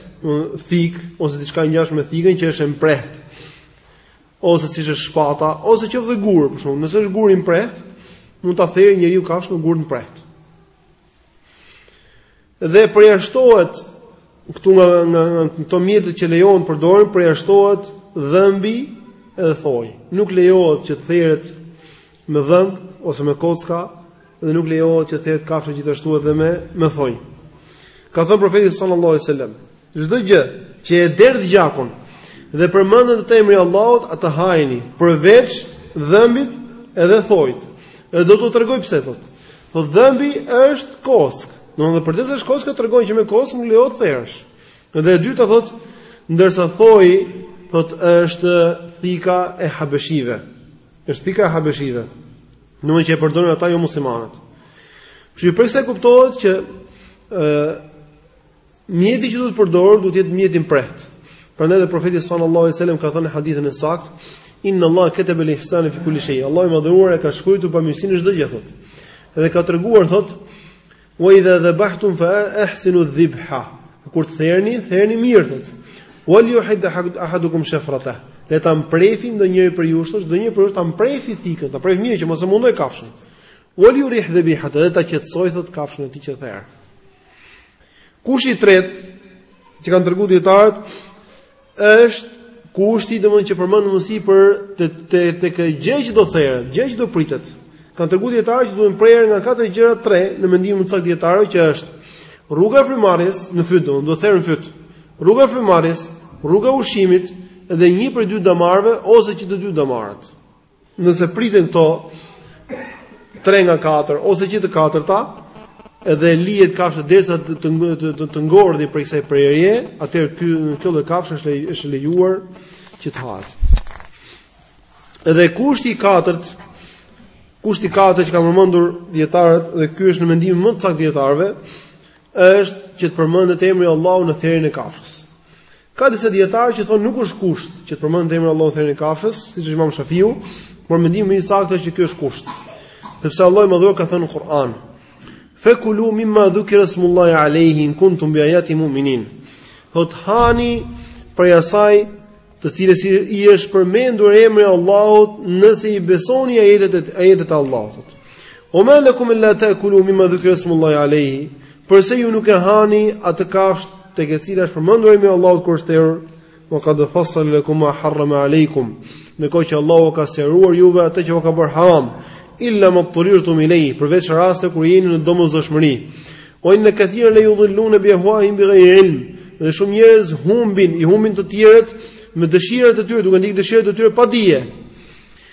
thikë ose diçka e ngjashme me thikën që është e mprehtë. Ose siç është shpata, ose qoftë dhe gur, për shembull, nëse është gur i mprehtë, mund ta therë njeriu kafshën me gur të mprehtë. Dhe përjashtohet këtu nga nga këto mjete që lejohen të përdoren përjashtohet dhëmbi edhe thoi. Nuk lejohet që të theret me dhëmb ose me kocka dhe nuk lejohet që të theret kafsha gjithashtu edhe me me thonj. Ka thënë profeti sallallahu alajhi wasallam, Çdo gjë që e derdh gjakun dhe përmendet në të emri i Allahut, atë hajeni, përveç dhëmbit edhe thoit. E do t'u tregoj pse thot. Thotë dhëmbi është kockë. Domethënë përderisa është kockë tregon që me kockë nuk lejohet të therësh. Dhe e dyta thot, ndërsa thoi thot është thika e habeshive. Është thika e habeshive. Domethënë që e përdorin ata jomuslimanët. Kështu që prej kësaj kuptohet që ë Mjeti që duhet përdorur duhet të jetë mjet i mprehtë. Prandaj dhe profeti sallallahu alajhi wasallam ka thënë në hadithin e saktë, Inna Allah kataba al-ihsana fi kulli shay. Allahu i madhëruar e ka shkruar bamirësinë në çdo gjë thotë. Dhe ka treguar thotë, "Wa idha dhabhtum fa ahsinu adh-dhibha." Kur të therni, therni mirë thotë. "Wa li yuhid ahadukum shafrata." Le ta mprefi ndonjëri prej jush, thotë, ndonjëri prej jush ta mprefi thikën, ta mprefi mirë që mos e mundojë kafshën. "Wa li yurih dhabihata." Dhe ta qetësojë thotë kafshën e tij që ther. Kushti i tretë që kanë treguar dijetarët është kushti domthonjë që përmend mësi për të të të kë gjë që do theret, gjë që do pritet. Kanë treguar dijetarët që duhen prerë nga katër gjëra tre në mendimin më të saktë dijetarëve që është rruga e frymarrjes në fyt domthonjë do theret në fyt. Rruga e frymarrjes, rruga e ushqimit dhe një prej dy damarëve ose që të dy damarët. Nëse priten këto 3 nga 4 ose që të katërta, edhe lihet kafsha derisa të të, të, të, të ngordhi prej kësaj prerje, atëherë ky kjo lloj kafshë është është lejuar që të hahet. Edhe kushti i katërt, kushti i katërt që kanë përmendur dijetarët dhe ky është në mendimin më të saktë dijetarëve, është që të përmendet emri i Allahut në therjen e kafshës. Ka disa dijetarë që thonë nuk është kusht që të përmendet emri i Allahut në therjen e kafshës, siç është Imam Shafiu, por mendimi më i saktë është që ky është kusht. Sepse Allahu i Madhëruar ka thënë në Kur'an: "Fa kulu mimma dhukira smullahi alayhi in kuntum bi ayati mu'minin." Thotë hani prej asaj të cilës i është përmendur emri i Allahut nëse i besoni ajetet e ajetet e Allahut. O ma lakum alla ta'kulu mimma dhukira smullahi alayhi Përse ju nuk e hani atë kafshë tek e cila është përmendur emri i Allahut kur është therur? Wa qad fassala lakum ma harrama alaykum. Në kohë që Allahu u ka sqaruar juve atë që u ka bërë haram, illa ma dturirtum ilayhi, përveç raste kur jeni në domosdoshmëri. Wa inna kathiran la yudhilluna bi ahwaihim bi ghayri ilm. Dhe shumë njerëz humbin, i humbin të tjerët me dëshirat e tyre, duke ndjek dëshirat e tyre pa dije.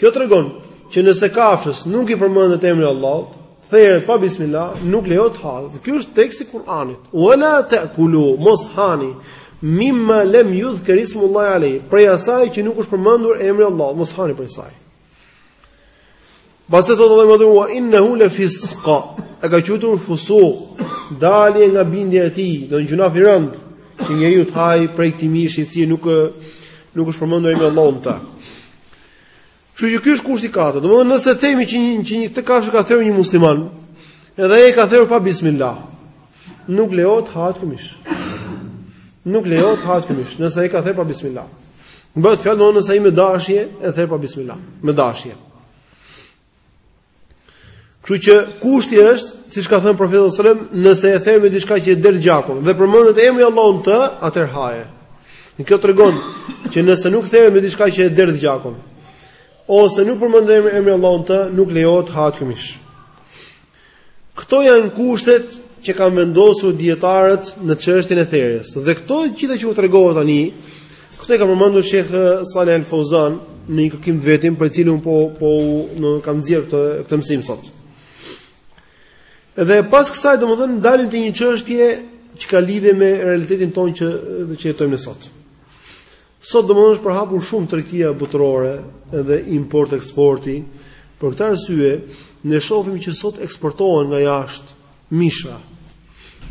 Kjo tregon që nëse kafshës nuk i përmendet emri i Allahut, theret pa bismillah, nuk lejohet hahet. Ky është teksti i Kuranit. Wala ta'kulu mos hani mimma lam yuzkar ismullahi alayh. Prej asaj që nuk është përmendur emri i Allahut, mos hani prej saj. Pastaj thotë Allahu i Madhëruar wa innahu la fisq. E ka quajtur fusuq, dalje nga bindja e tij, domethënë gjynah i rëndë, që njeriu të haj prej këtij mishi i cili nuk Nuk është përmendur emri i Allahut në ta. Kështu që ky është kushti i katërt. Domethënë nëse themi që një që një të kafshë ka therur një musliman, edhe ai e ka therur pa bismillah. Nuk lejohet hahet ky mish. Nuk lejohet hahet ky mish, nëse ai e ka therur pa bismillah. Bëhet fjalë domethënë nëse ai me dashje e ther pa bismillah, me dashje. Kështu që kushti është, siç ka thënë profeti sallallahu alajhi wasallam, nëse e ther me diçka që e derdh gjakun dhe përmendet emri i Allahut në të, atëherë haje. Kjo tregon që nëse nuk theret me diçka që e derdh gjakun ose nuk përmendet emri i Allahut në të, nuk lejohet hahet ky mish. Këto janë kushtet që kanë vendosur dietarët në çështjen e therjes. Dhe këto gjitha që u tregova tani, këto i ka përmendur Sheh Saleh El Fauzan në një kërkim të vetin prej cilit po po u kam nxjerr këtë këtë mësim sot. Dhe pas kësaj domethënë dalim te një çështje që ka lidhje me realitetin tonë që që jetojmë sot. Sot domethënë është përhapur shumë tregtia botërore dhe import eksporti. Për këtë arsye ne shohim që sot eksportohen nga jashtë mishra.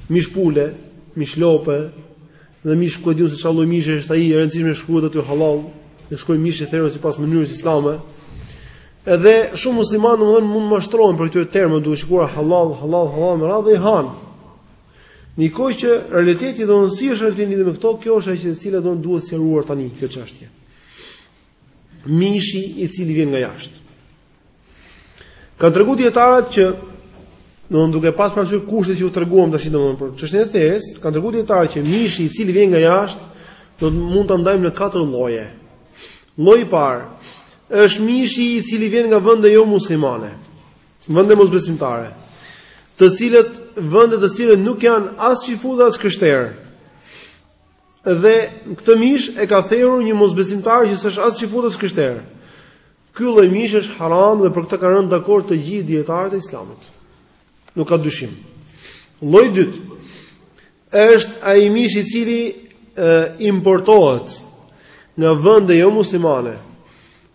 Mish pule, mish lope dhe mish ku e di unë se çfarë lloj mishi është ai, e rëndësishme shkruhet aty halal, dhe shkruhet mish i therur sipas mënyrës islame. Edhe shumë muslimanë domethënë mund të mashtrohen prej këtyre termave duke shkruar halal, halal, halal me radhë i han. Ndërkohë që realiteti domethënë si është lidhur me këto, kjo është ajo e cila domethënë duhet sqaruar tani kjo çështje. Mishi i cili vjen nga jashtë. Kanë tregu dietarët që domethënë duke pas parasysh kushtet që u treguam tash domethënë për çështjen e therjes, kanë tregu dietarët që mishi i cili vjen nga jashtë domethënë mund ta ndajmë në katër lloje. Lloji i parë është mishi i cili vjen nga vende jo muslimane. Vende mosbesimtare, të cilat vende të cilat nuk janë as çifute as krishterë. Dhe këtë mish e ka therur një mosbesimtar që s'është as çifut as krishterë. Ky lloj mishi është haram dhe për këtë kanë rënë dakord të gjithë dietarët e Islamit. Nuk ka dyshim. Lloji i dytë, Është ai mish i cili importohet nga vende jo muslimane,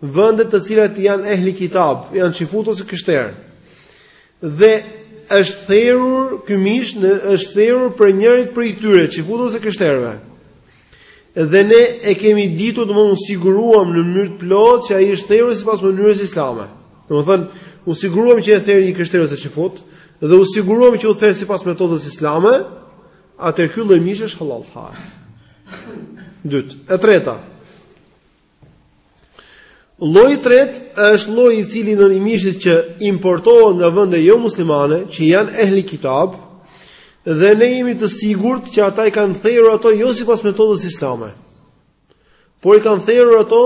vende të cilat janë ehli kitab, janë çifutë ose krishterë. Dhe është therur ky mish në është therur prej njërit prej tyre, çifutëve ose krishterëve. Dhe ne e kemi ditur, domethënë, u siguruam në mënyrë të plotë që ai është therur sipas mënyrës islame. Domethënë, u siguruam që e theri një krishter ose çifut dhe u siguruam që u ther sipas metodës islame, atëherë ky lloj mishi është halal tha. E dyta, e treta. Lloji i tretë është lloji i cili janë mishrat që importohen nga vende jo muslimane, që janë ehli kitab, dhe ne jemi të sigurt që ata i kanë therur ato jo sipas metodës islame. Por i kanë therur ato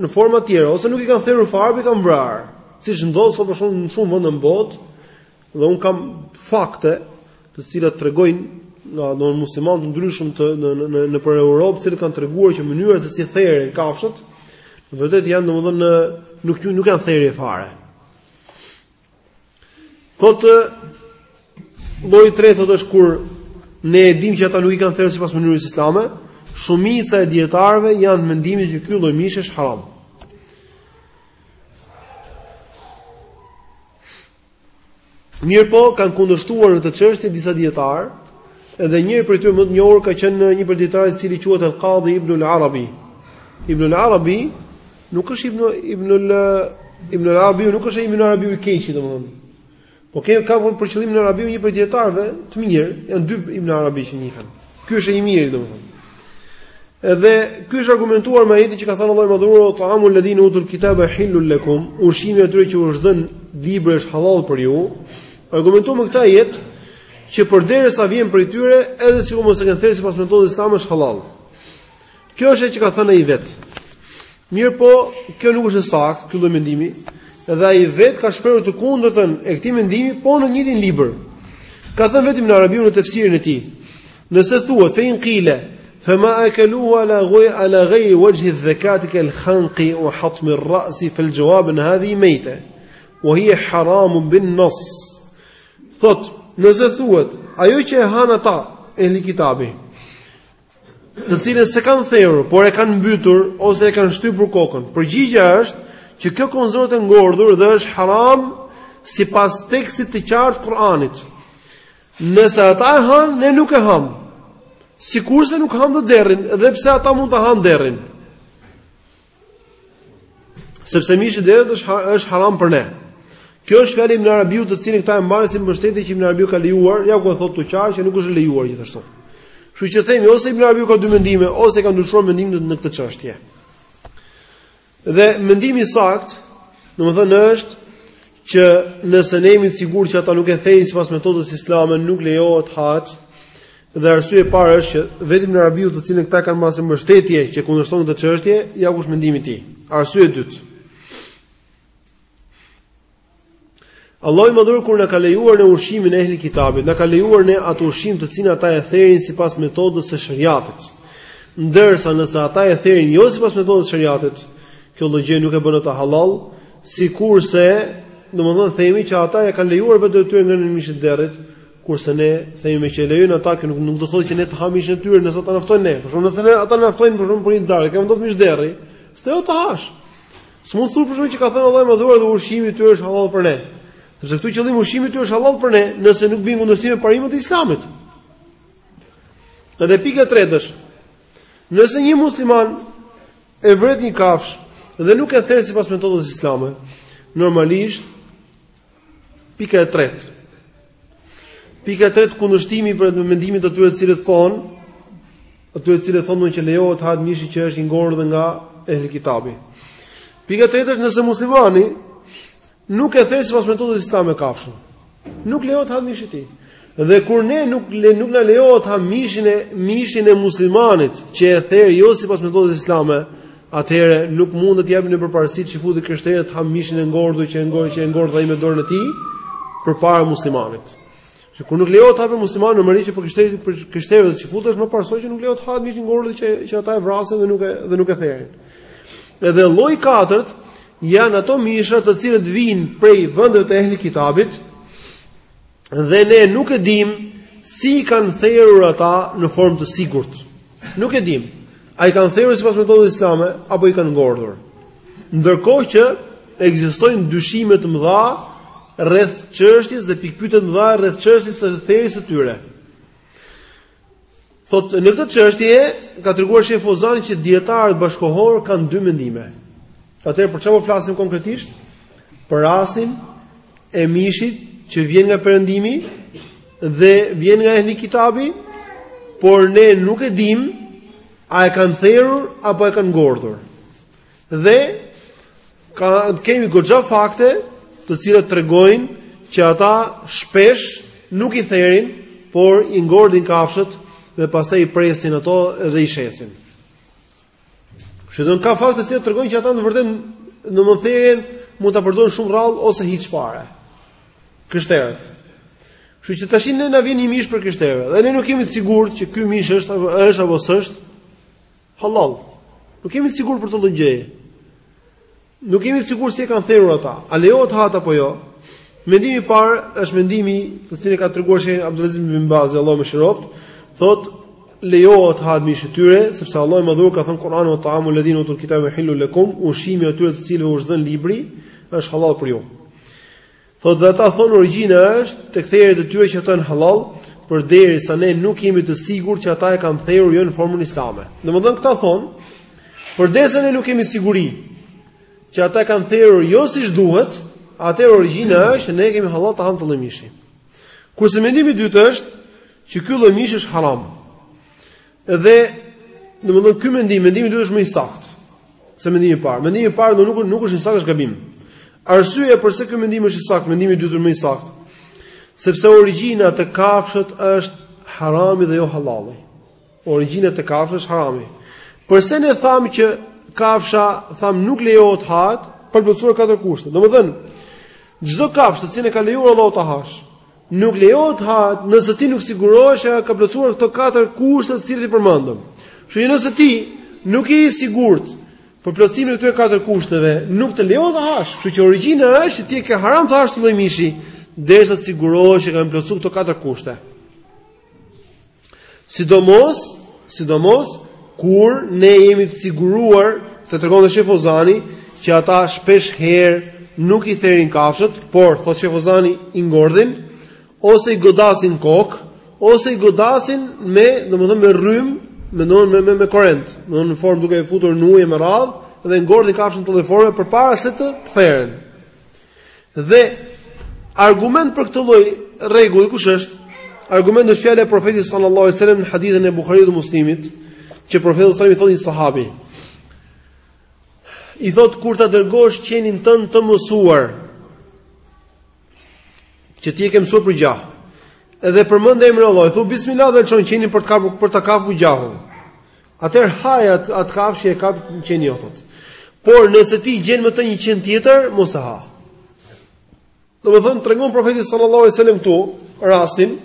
në forma të tjera, ose nuk i kanë therur fare, po i kanë vrarë. Siç ndodh sot për shembull në shumë vende në botë, Dhe unë kam fakte të cilat tregojnë nga domethënë muslimanë të ndryshëm të në në nëpër Europë të cilët kanë treguar që mënyra se si theren kafshët vërtet janë domethënë në nuk nuk janë therje fare. Po lloji i tretë thotë është kur ne e dimë që ata nuk i kanë therë sipas mënyrës islame, shumica e dietarëve janë mendimit që ky lloj mishi është haram. Mirëpo kanë kundërshtuar në këtë çështje disa dietarë, dhe njëri prej tyre më të njohur ka qenë një prej dietarëve i cili quhet Al-Qadhi Ibnul Arabi. Ibn al-Arabi nuk është Ibn Ibn al Ibn al-Arabi nuk është Ibn al-Arabi i keq, domethënë. Po ka për qëllim Ibn al-Arabi një prej dietarëve të mirë, janë dy Ibn al-Arabi që njihen. Ky është i miri domethënë. Edhe ky është argumentuar me ajetin që ka thënë Allahu i Madhëruar wa ta'amul ladhina utul kitaba hilul lakum, ushqimi atyre që u është dhënë libri është halal për ju. Argumentuar me këtë ajet që përderisa vjen prej tyre, edhe sikur mos e kenë therur sipas metodës islame është halal. Kjo është ajo që ka thënë ai vet. Mirëpo, kjo nuk është e saktë, ky lloj mendimi. Edhe ai vet ka shprehur të kundërtën e këtij mendimi, po në të njëjtin libër. Ka thënë vetë Ibn Arabiu në tefsirin e tij. Nëse thuhet fe in qile fe ma akaluhu ala gajri ala gajri vexhhi dhekati kel khanki ue hatmi rrasi fel xhevabu enne hadhihi mejte ue hije haramun bin nas thotë nëse thuhet ajo që e han ata ehli kitabi të cilën s'e kanë therur por e kanë mbytur ose i kanë shtypur kokën përgjigja është që kjo konsiderohet e ngordhur dhe është haram sipas tekstit të qartë të Kur'anit Nëse ata e hanë, ne nuk e hamë. Sikurse nuk hamë dhe derrin, edhe pse ata mund ta hanë derrin. Sepse mishi i derrit është haram për ne. Kjo është fjala e Ibn Arabiut të cilin këta e marrin si mbështetje që Ibn Arabiu ka lejuar, ja ku e thotë këtu qartë që nuk është lejuar gjithashtu. Kështu që themi ose Ibn Arabiu ka dy mendime ose ka ndryshuar mendimin në këtë çështje. Dhe mendimi i saktë, domethënë është që nëse ne jemi të sigurt që ata nuk e therin sipas metodës islame, nuk lejohet ta hash. Dhe arsyeja e parë është që vetë Ibn Arabiu të cilin këta kanë marrë si mbështetje që e kundërshton këtë çështje, ja ku është mendimi i tij. Arsyeja e dytë. Allahu i Madhëruar kur na ka lejuar ne ushqimin e ehli kitabit, na ka lejuar ne atë ushqim të cilin ata e therin sipas metodës së shariatit. Ndërsa nëse ata e therin jo sipas metodës së shariatit, kjo lloj gjë nuk e bën atë halal, sikurse, domethënë themi që ata ia kanë lejuar vetes së tyre ngrënien e mishit të derrit, kurse ne themi meqë e lejojnë ata kjo nuk nuk do thotë që ne të hamë mishin e tyre nëse ata na ftojnë ne. Për shembull nëse ne ata na ftojnë për shembull për një darkë, ka ndodhur mish derri, s'lejohet ta hash. S'mund të thuash për shkak që ka thënë Allahu i Madhëruar dhe ushqimi i tyre është halal për ne. Sepse këtu qëllimi ushqimi i tyre është halal për ne, nëse nuk bie në kundërshtim me parimet e Islamit. Edhe pika e tretë është, nëse një musliman e vret një kafshë dhe nuk e ther sipas metodës islame, normalisht Pika e tretë. Pika e tretë kundërshtimi prej mendimit të atyre të cilët thonë, atyre të cilët thonë që lejohet hahet mishi që është i ngordhur dhe nga ehli kitabi. Pika e tretë është nëse muslimani nuk e ther sipas metodës islame kafshën. Nuk lejohet hahet mishi i tij. Dhe kur ne nuk le, nuk na lejohet ha mishin e mishin e muslimanit, që e ther jo sipas metodës islame, atëherë nuk mund t'i japim ne përparësi çifutit, krishterit, ha mishin e ngordhur që e ngordh që e ngordh ai me dorën e tij përpara muslimanit. Që kur nuk lejohet ha për muslimanin, në mënyrë që për krishterët për krishterët, çifutët më parë që nuk lejohet ha mishin e ngordhur që që ata e vrasin dhe nuk e dhe nuk e therin. Edhe lloji i katërt janë ato mishra të cilët vijnë prej vendeve të ehli kitabit, Dhe ne nuk e dim si i kanë therur ata në formë të sigurt. Nuk e dim. A i kanë therur sipas metodës islame apo i kanë ngordhur. Ndërkohë që ekzistojnë dyshime të mëdha rreth çështjes dhe pikëpyetje të mëdha rreth çështjes së therjes së tyre. Thotë në këtë çështje ka treguar Sheh Feuzani që dietarët bashkëkohorë kanë dy mendime. Atëherë për çfarë po flasim konkretisht? Për rastin e mishit që vjen nga perëndimi dhe vjen nga ehli kitabi, por ne nuk e dimë a e kanë therur apo e kanë ngordhur. Dhe ka kemi goxha fakte të cilat tregojnë që ata shpesh nuk i therin, por i ngordhin kafshët dhe pastaj i presin ato dhe i shesin. Domethënë ka fakte që tregojnë që ata në të vërtetë domethënë therjen mund ta përdorin shumë rrallë ose hiç fare. Krishterët. Kështu që tashin ne na vjen një mish prej krishterëve dhe ne nuk jemi të sigurt që ky mish është është apo s'është. Hallall. Nuk jemi të sigurt për këtë lloj gjëje. Nuk jemi të sigurt se e kanë therur ata. A lejohet hahet apo jo? Mendimi i parë është mendimi të cilin e ka treguar Sheikh Abdulaziz bin Baz, Allahu e mëshiroftë, thotë lejohet hahet mishi i tyre, sepse Allahu i madhëruar ka thënë në Kur'an wa ta'amul ladhina utul kitaba hillul lakum, ushqimi i atyre të cilëve u është dhënë libri është hallall për ju. Thotë dhe ata thonë origjina është tek therjet e tyre që janë halal, përderisa ne nuk jemi të sigurt që ata e kanë therur jo në formën islame. Domethënë këta thonë, përderisa ne nuk jemi të sigurt që ata e kanë therur jo siç duhet, atëherë origjina është që ne kemi halal ta hamë këtë lloj mishi. Kurse mendimi i dytë është që ky lloj mishi është haram. Dhe domethënë ky mendim, mendimi i dytë është më i saktë se mendimi i parë. Mendimi i parë nuk nuk është i saktë, është gabim. Arsyeja përse ky mendim është i saktë, mendimi i dytë më i saktë, sepse origjina te kafshët është harami dhe jo halalli. Origjina te kafshët është harami. Përse ne thamë që kafsha thamë nuk lejohet hahet pa plotësuar katër kushte. Domethënë çdo kafshë të cilën e ka lejuar Allahu ta hash, Nuk lejohet të hahet nëse ti nuk sigurohesh se ka plotësuar këto katër kushte të cilat i përmendëm. Kështu që nëse ti nuk je i sigurt për plotësimin e këtyre katër kushteve, nuk të lejohet të hash. Kështu që origjina është që ti e ke haram të hash atë lloj mishi, derisa të sigurohesh që janë plotësuar këto katër kushte. Sidomos, sidomos kur ne jemi të siguruar, të tregon dhe Sheh Feuzani, që ata shpesh herë nuk i therin kafshët, por thotë Sheh Feuzani i ngordhin ose i godasin në kokë, ose i godasin me, domethënë me rrymë, me domethënë me me, me korrent, domethënë në formë duke e futur në ujë me radhë dhe ngordhin kafshën në atë lloj forme përpara se të theren. Dhe argument për këtë lloj rregulli kush është? Argument është fjala e Profetit sallallahu alajhi wasallam në hadithin e Buhariut dhe Muslimit, që Profeti sallallahu alajhi wasallam i thotë një sahabi, i thotë kur ta dërgosh qenin tënd të mësuar që ti e ke mësuar për gjah. Edhe përmend emrin e Allahut, thua bismillah dhe lëshon qenin për të kapur për të kapur gjahun. Atëherë haje atë at kafshë që e kap qeni yt thotë. Por nëse ti gjen me të një qen tjetër, mos e ha. Do të thon tregon profeti sallallahu alajhi wasallam këtu rastin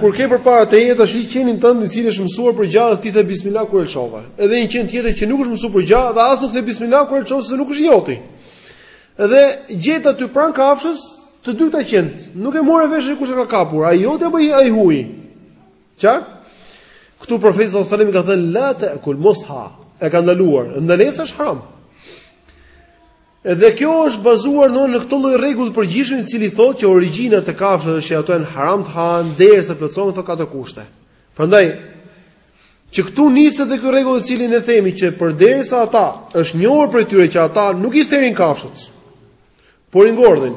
kur ke përpara të jetë tash ti qenin tënd i cili është mësuar për gjah ti the bismillah kur e lëshove. Edhe një qen tjetër që nuk është mësuar për gjah dhe as nuk the bismillah kur e lëshove se nuk është i joti. Edhe gjete aty pranë kafshës të dy ata qen. Nuk e more vesh kush e ka kapur, ai joti apo ai i huaji. Qartë? Këtu profeti sallallahu alajhi wasallam ka thënë la ta'kul mos ha. E ka ndaluar. Ndalesa është haram. Edhe kjo është bazuar në në këtë lloj rregulli të përgjithshëm i cili thotë që origjina te kafshët është që ato janë haram të hahen derisa plotësohen ato katër kushte. Prandaj që këtu niset dhe kjo rregull të cilin ne themi që përderisa ata është njohur prej tyre që ata nuk i therin kafshët, por i ngordhin.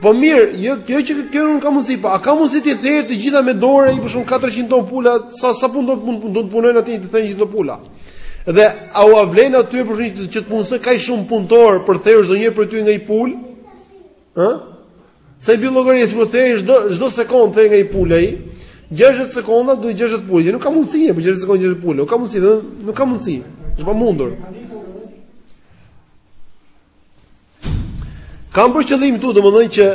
Po mirë, jo kjo që kjo nuk ka mundësi, po a ka mundësi t'i therë të gjitha me dorë, i pushon 400 ton pula, sa sa punëtorë do të do të punojnë aty të therin gjithë pula. Dhe a u vlen atyre për shkak që të punësojnë kaq shumë punëtorë për të therë çdo një prej tyre nga një pulë? Ë? Sa i bën llogari si për therë çdo çdo sekondë therë nga një pulë ai? 60 sekonda do 60 pula. Nuk ka mundësi, po 60 sekonda 60 pula. Nuk ka mundësi, nuk ka mundësi. Është pamundur. Kam për qëllim këtu domethënë që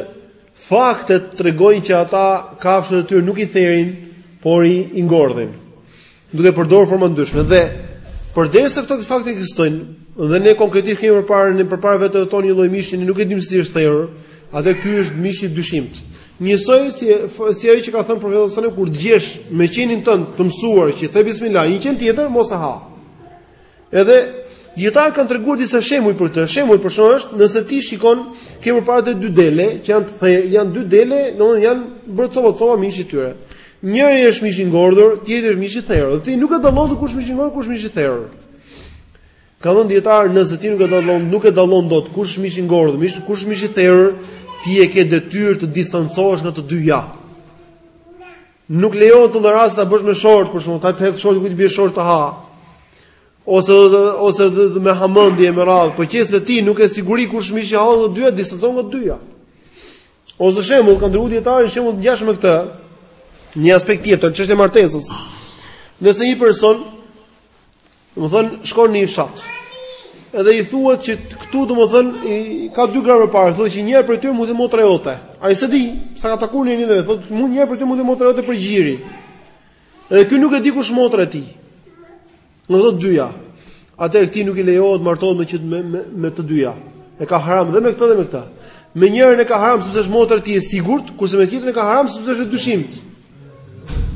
faktet tregojnë që ata kafshët e tyre nuk i therin, por i, i ngordhin. Duke përdorur forma të ndryshme dhe përderisa këto fakte ekzistojnë dhe ne konkretisht kemi përpara ne përpara vetes tonë një lloj mishi ne nuk e dimë se si është therur, atëherë ky është mishi i dyshimt. Njësoj si si ajo që ka thënë profeti sallallahu alajhi wasallam kur gjesh me qenin tënd të mësuar që i the bismillah, një qen tjetër mos e ha. Edhe dijetarët kanë treguar disa shembuj për këtë. Shembull për shembull është nëse ti shikon ke përpara dy dele që janë të therur, janë dy dele, domethënë janë bërë copa copa mishi i tyre. Njëri është mish i ngordhur, tjetri është mish i therur. Dhe ti nuk e dallon kush është mish i ngordhur, kush është mish i therur. Kanë thënë dijetarët nëse ti nuk e dallon, nuk e dallon dot kush është mish i ngordhur, mish kush është mish i therur, ti e ke detyrë të distancohesh nga të dyja. Nuk lejohet në atë rast ta bësh me short, për shembull ta hedhësh short ku të bie shorti ta hash. Ose ose me hamendje me radhë, po qe se ti nuk ke siguri kush është mishi halal nga të dyja, distancohesh nga të dyja. Ose shembull, kanë treguar dijetarët shembull të ngjashëm me këtë. Në një aspekt tjetër, çështja e martesës. Nëse një person Domethënë shkon në një fshat. Edhe i thuhet që këtu domethënë ka dy gra përpara, thotë që njëra prej tyre mund të jetë motra jote. Ai s'e di, s'e ka takuar në një thotë mund njëra prej tyre mund të jetë motra jote prej gjiri. Edhe ky nuk e di kush është motra e tij. Nga këto të dyja. Atëherë këtij nuk i lejohet të martohet me që me, me, me të dyja. E ka haram dhe me këtë dhe me këtë. Me njërën e ka haram sepse është motra e tij e sigurt, kurse me tjetrën e ka haram sepse është e dyshimtë.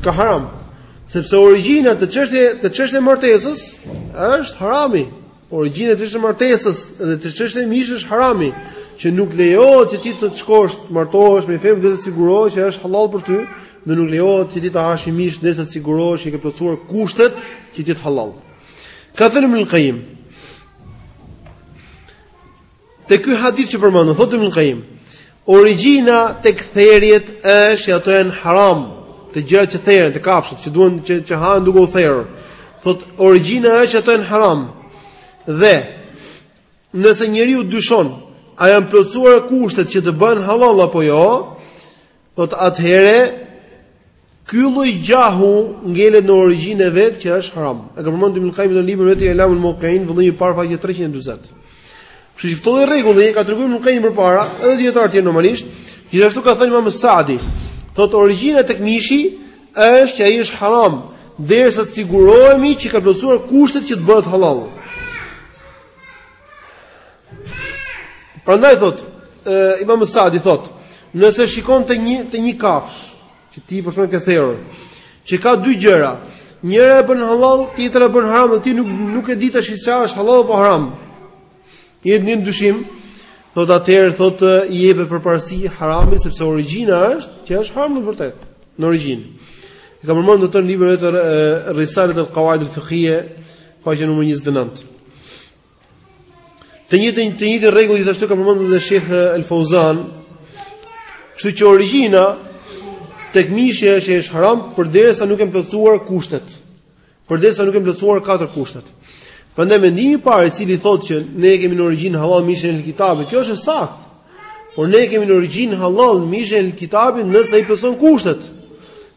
Ka haram. Sepse origjina te çështja te çështja e martesës është harami. Origjina te çështja e martesës dhe te çështja e mishit është harami, që nuk lejohet që ti të shkosh të martohesh me një femër derisa të sigurohesh që është halal për ty, dhe nuk lejohet që ti të hash mish derisa të sigurohesh që i ka plotësuar kushtet që të jetë halal. Ka thënë Ibn Qayyim. Te ky hadith që përmendëm, thotë Ibn Qayyim, origjina tek therjet është ato janë haram, te gjërat që theren, te kafshët që duan që që hahen duke u therur. Thotë origjina është ato janë haram. Dhe nëse njeriu dyshon, a janë plotësuar kushtet që të bëhen halal apo jo? Thot atëherë ky lloj gjahu ngelet në origjinën e vet që është haram. E ka përmendur Ibn Qayyim në librin e tij Ilamul Muwaqqiin, vëllimi i parë faqe 340. Kështu që këtë lloj rregulli e ka treguar Ibn Qayyim përpara, edhe dijetarë të tjerë normalisht, gjithashtu ka thënë Imam Sa'di, thot origjina tek mishi është që ai është haram, derisa të sigurohemi që i ka plotësuar kushtet që të bëhet halal. Prandaj thot, e, Imam Sadi thot, nëse shikon te një te një kafshë, që ti për shembull ke therur, që ka dy gjëra, njëra e bën halal, tjetra e bën haram dhe ti nuk nuk e di tash çfarë është halal apo haram. I jep një dyshim, thot atëherë thot i jepet përparësi haramit sepse origjina është që është haram në vërtet, në origjinë. E kam përmendur te libri e Risalet al-Qawaid al-Fiqhiyya, faqja numër 29. Të njëjtin të njëjtin rregull gjithashtu ka përmendur dhe Sheikh El Fauzan. Kështu që origjina tek mishi është që është haram përderisa nuk janë plotësuar kushtet. Përderisa nuk janë plotësuar katër kushtet. Prandaj mendimi i parë i cili thotë që ne kemi në origjinë halal mishin e el kitabit, kjo është e saktë. Por ne kemi në origjinë halal mishin e el kitabit nëse ai plotëson kushtet.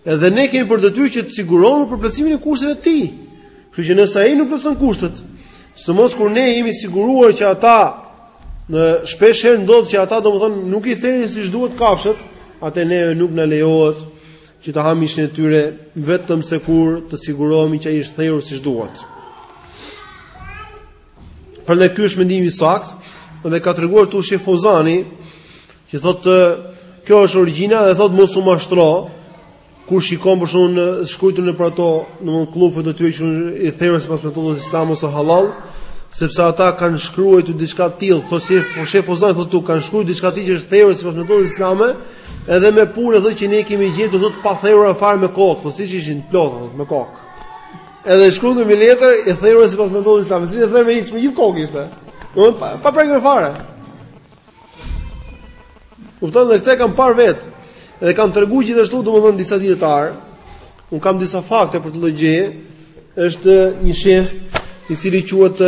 Edhe ne kemi për detyrë që të sigurohemi për plotësimin e kushteve të tij. Kështu që nëse ai nuk plotëson kushtet, sidomos kur ne jemi siguruar që ata në shpesh herë ndodh që ata domethën nuk i therin siç duhet kafshët, atëherë neve nuk na lejohet që ta hamë mishin e tyre vetëm se kur të sigurohemi që ai është therur siç duhet. Prandaj ky është mendimi i saktë dhe ka treguar këtu Sheh Fozani që thotë kjo është origjina dhe thotë mos u mashtro kur shikon për shembull kanë shkruajtur nëpër ato, domthonë këllëfët e tyre thotë që i therur sipas metodës islame ose halal, sepse ata kanë shkruar diçka të tillë, thotë Sheh Fozani thotë këtu kanë shkruar diçka të tillë që është therur sipas metodës islame, edhe me pula thotë që ne kemi gjetur thotë pa therur fare me kokë, thotë siç ishin të plota me kokë. Edhe shkruanin me letër e therur sipas metodës islame, si e therur me hiç me gjithë kokë ishte. Do pa, pa prekë fare. Kupton se këtë kam parë vet. Dhe kam treguar gjithashtu domethënë disa dietar. Un kam disa fakte për këtë lloj gjëje. Është një sheh i cili quhet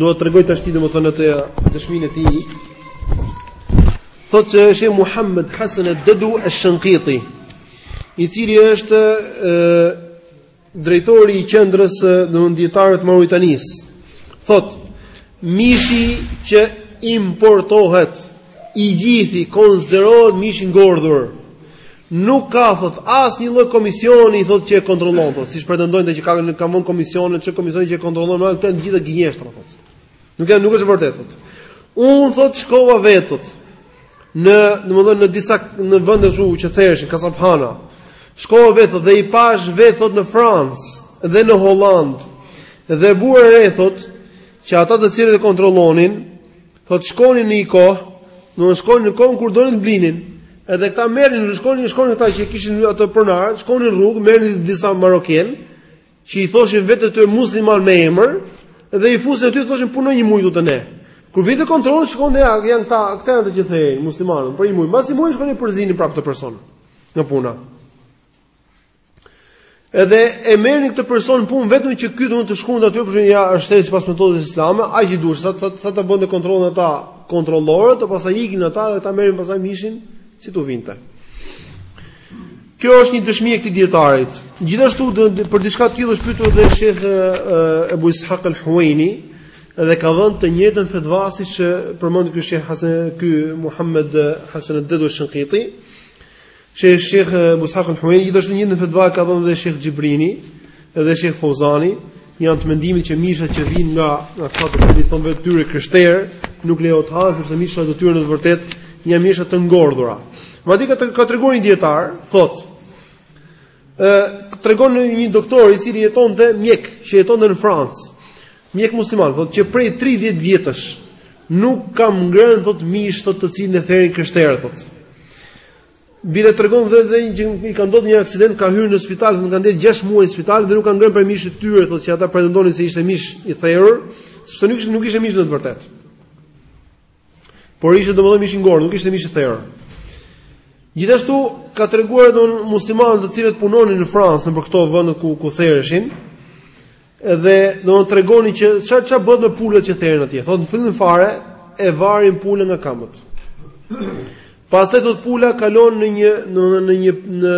do të tregoj tash ti domethënë atë dëshminë e tij. Thotë se është Muhammed Hasan al-Dadu al-Shanqiti. i cili është ë drejtori i qendrës të dijetarëve të Mauritanisë. Thot, mishi që importohet i gjithi konsiderohet mish i ngordhur. Nuk ka thot asnjë lloj komisioni thot që e kontrollon thot, siç pretendojnë që kanë kanë vënë komisione, çka komisioni që e kontrollon, ato janë gjithë gënjeshtra thot. Nuk janë nuk është e vërtetë. Unë thotë shkova vetë thot në, domethënë në disa në vende që thereshin, kasaphana. Shkova vetë dhe i pashë vetë thot në Francë dhe në Holandë. Dhe vura re thot që ata të cilët e kontrollonin, thotë shkonin në një kohë, domethënë shkonin në kohë kur donin të blinin. Edhe këta merrin, shkonin, shkonin këta që kishin ato pronarë, shkonin rrugë, merrin disa maroken, që i thoshin vetë të tyre musliman me emër dhe i fusnin aty thoshin punoj një muaj të ne. Kur vjen te kontrolli shkon ne janë këta, këta janë të gjithë muslimanët, për një muaj, mbas një muaj shkonin i përzinin prapë të person nga puna. Edhe e merrni këtë person punë vetëm që ky duhet të shkonte aty për ja është sipas metodës islame, aq i duhet sa sa, sa ta bënte kontrollin ata kontrollorët, pastaj ikin ata dhe ta merrnin pastaj mishin si t'u vinte. Kjo është një dëshmi e këtij dijetarit. Gjithashtu për diçka të tillë është pyetur edhe Sheikh Abu Ishaq al-Huwaini dhe ka dhënë të njëjtën fetva siç përmend ky Sheikh Hasan ky Muhammed Hasan al-Dadu al-Shinqiti. Sheikh Sheikh Abu Ishaq al-Huwaini gjithashtu njëjtën fetva ka dhënë edhe Sheikh Xhibrini edhe Sheikh Fauzani Janë të mendimit që mishat që vijnë nga ata të cilët thonë vetes tyre krishterë, nuk lejohet të hahen sepse mishat e tyre në të vërtetë janë misha të ngordhura. Madje ka ka treguar një dijetar, thotë tregon një doktor i cili jetonte mjek, që jetonte në Francë. Mjek musliman, thotë që prej 30 vjetësh nuk kam ngrënë thotë mish thotë të cilin e therin krishterët thotë. Bile tregon dhe dhe një që i ka ndodhur një aksident, ka hyrë në spital, thotë ka ndenj 6 muaj në spital dhe nuk ka ngrënë prej mishit të tyre, thotë që ata pretendonin se ishte mish i therur, sepse nuk ishte nuk ishte mish në të vërtetë. Por ishte domethënë mish i ngordh, nuk ishte mish i therur. Gjithashtu ka treguar edhe muslimanë të cilët punonin në Francë, nëpër këto vende ku ku thereshin, Edhe thotë tregon që ça ça bëhet me pulat që theren atje. Thotë në fillim fare e varin pulën nga këmbët. Pastaj thotë pula kalon në një në në, në një në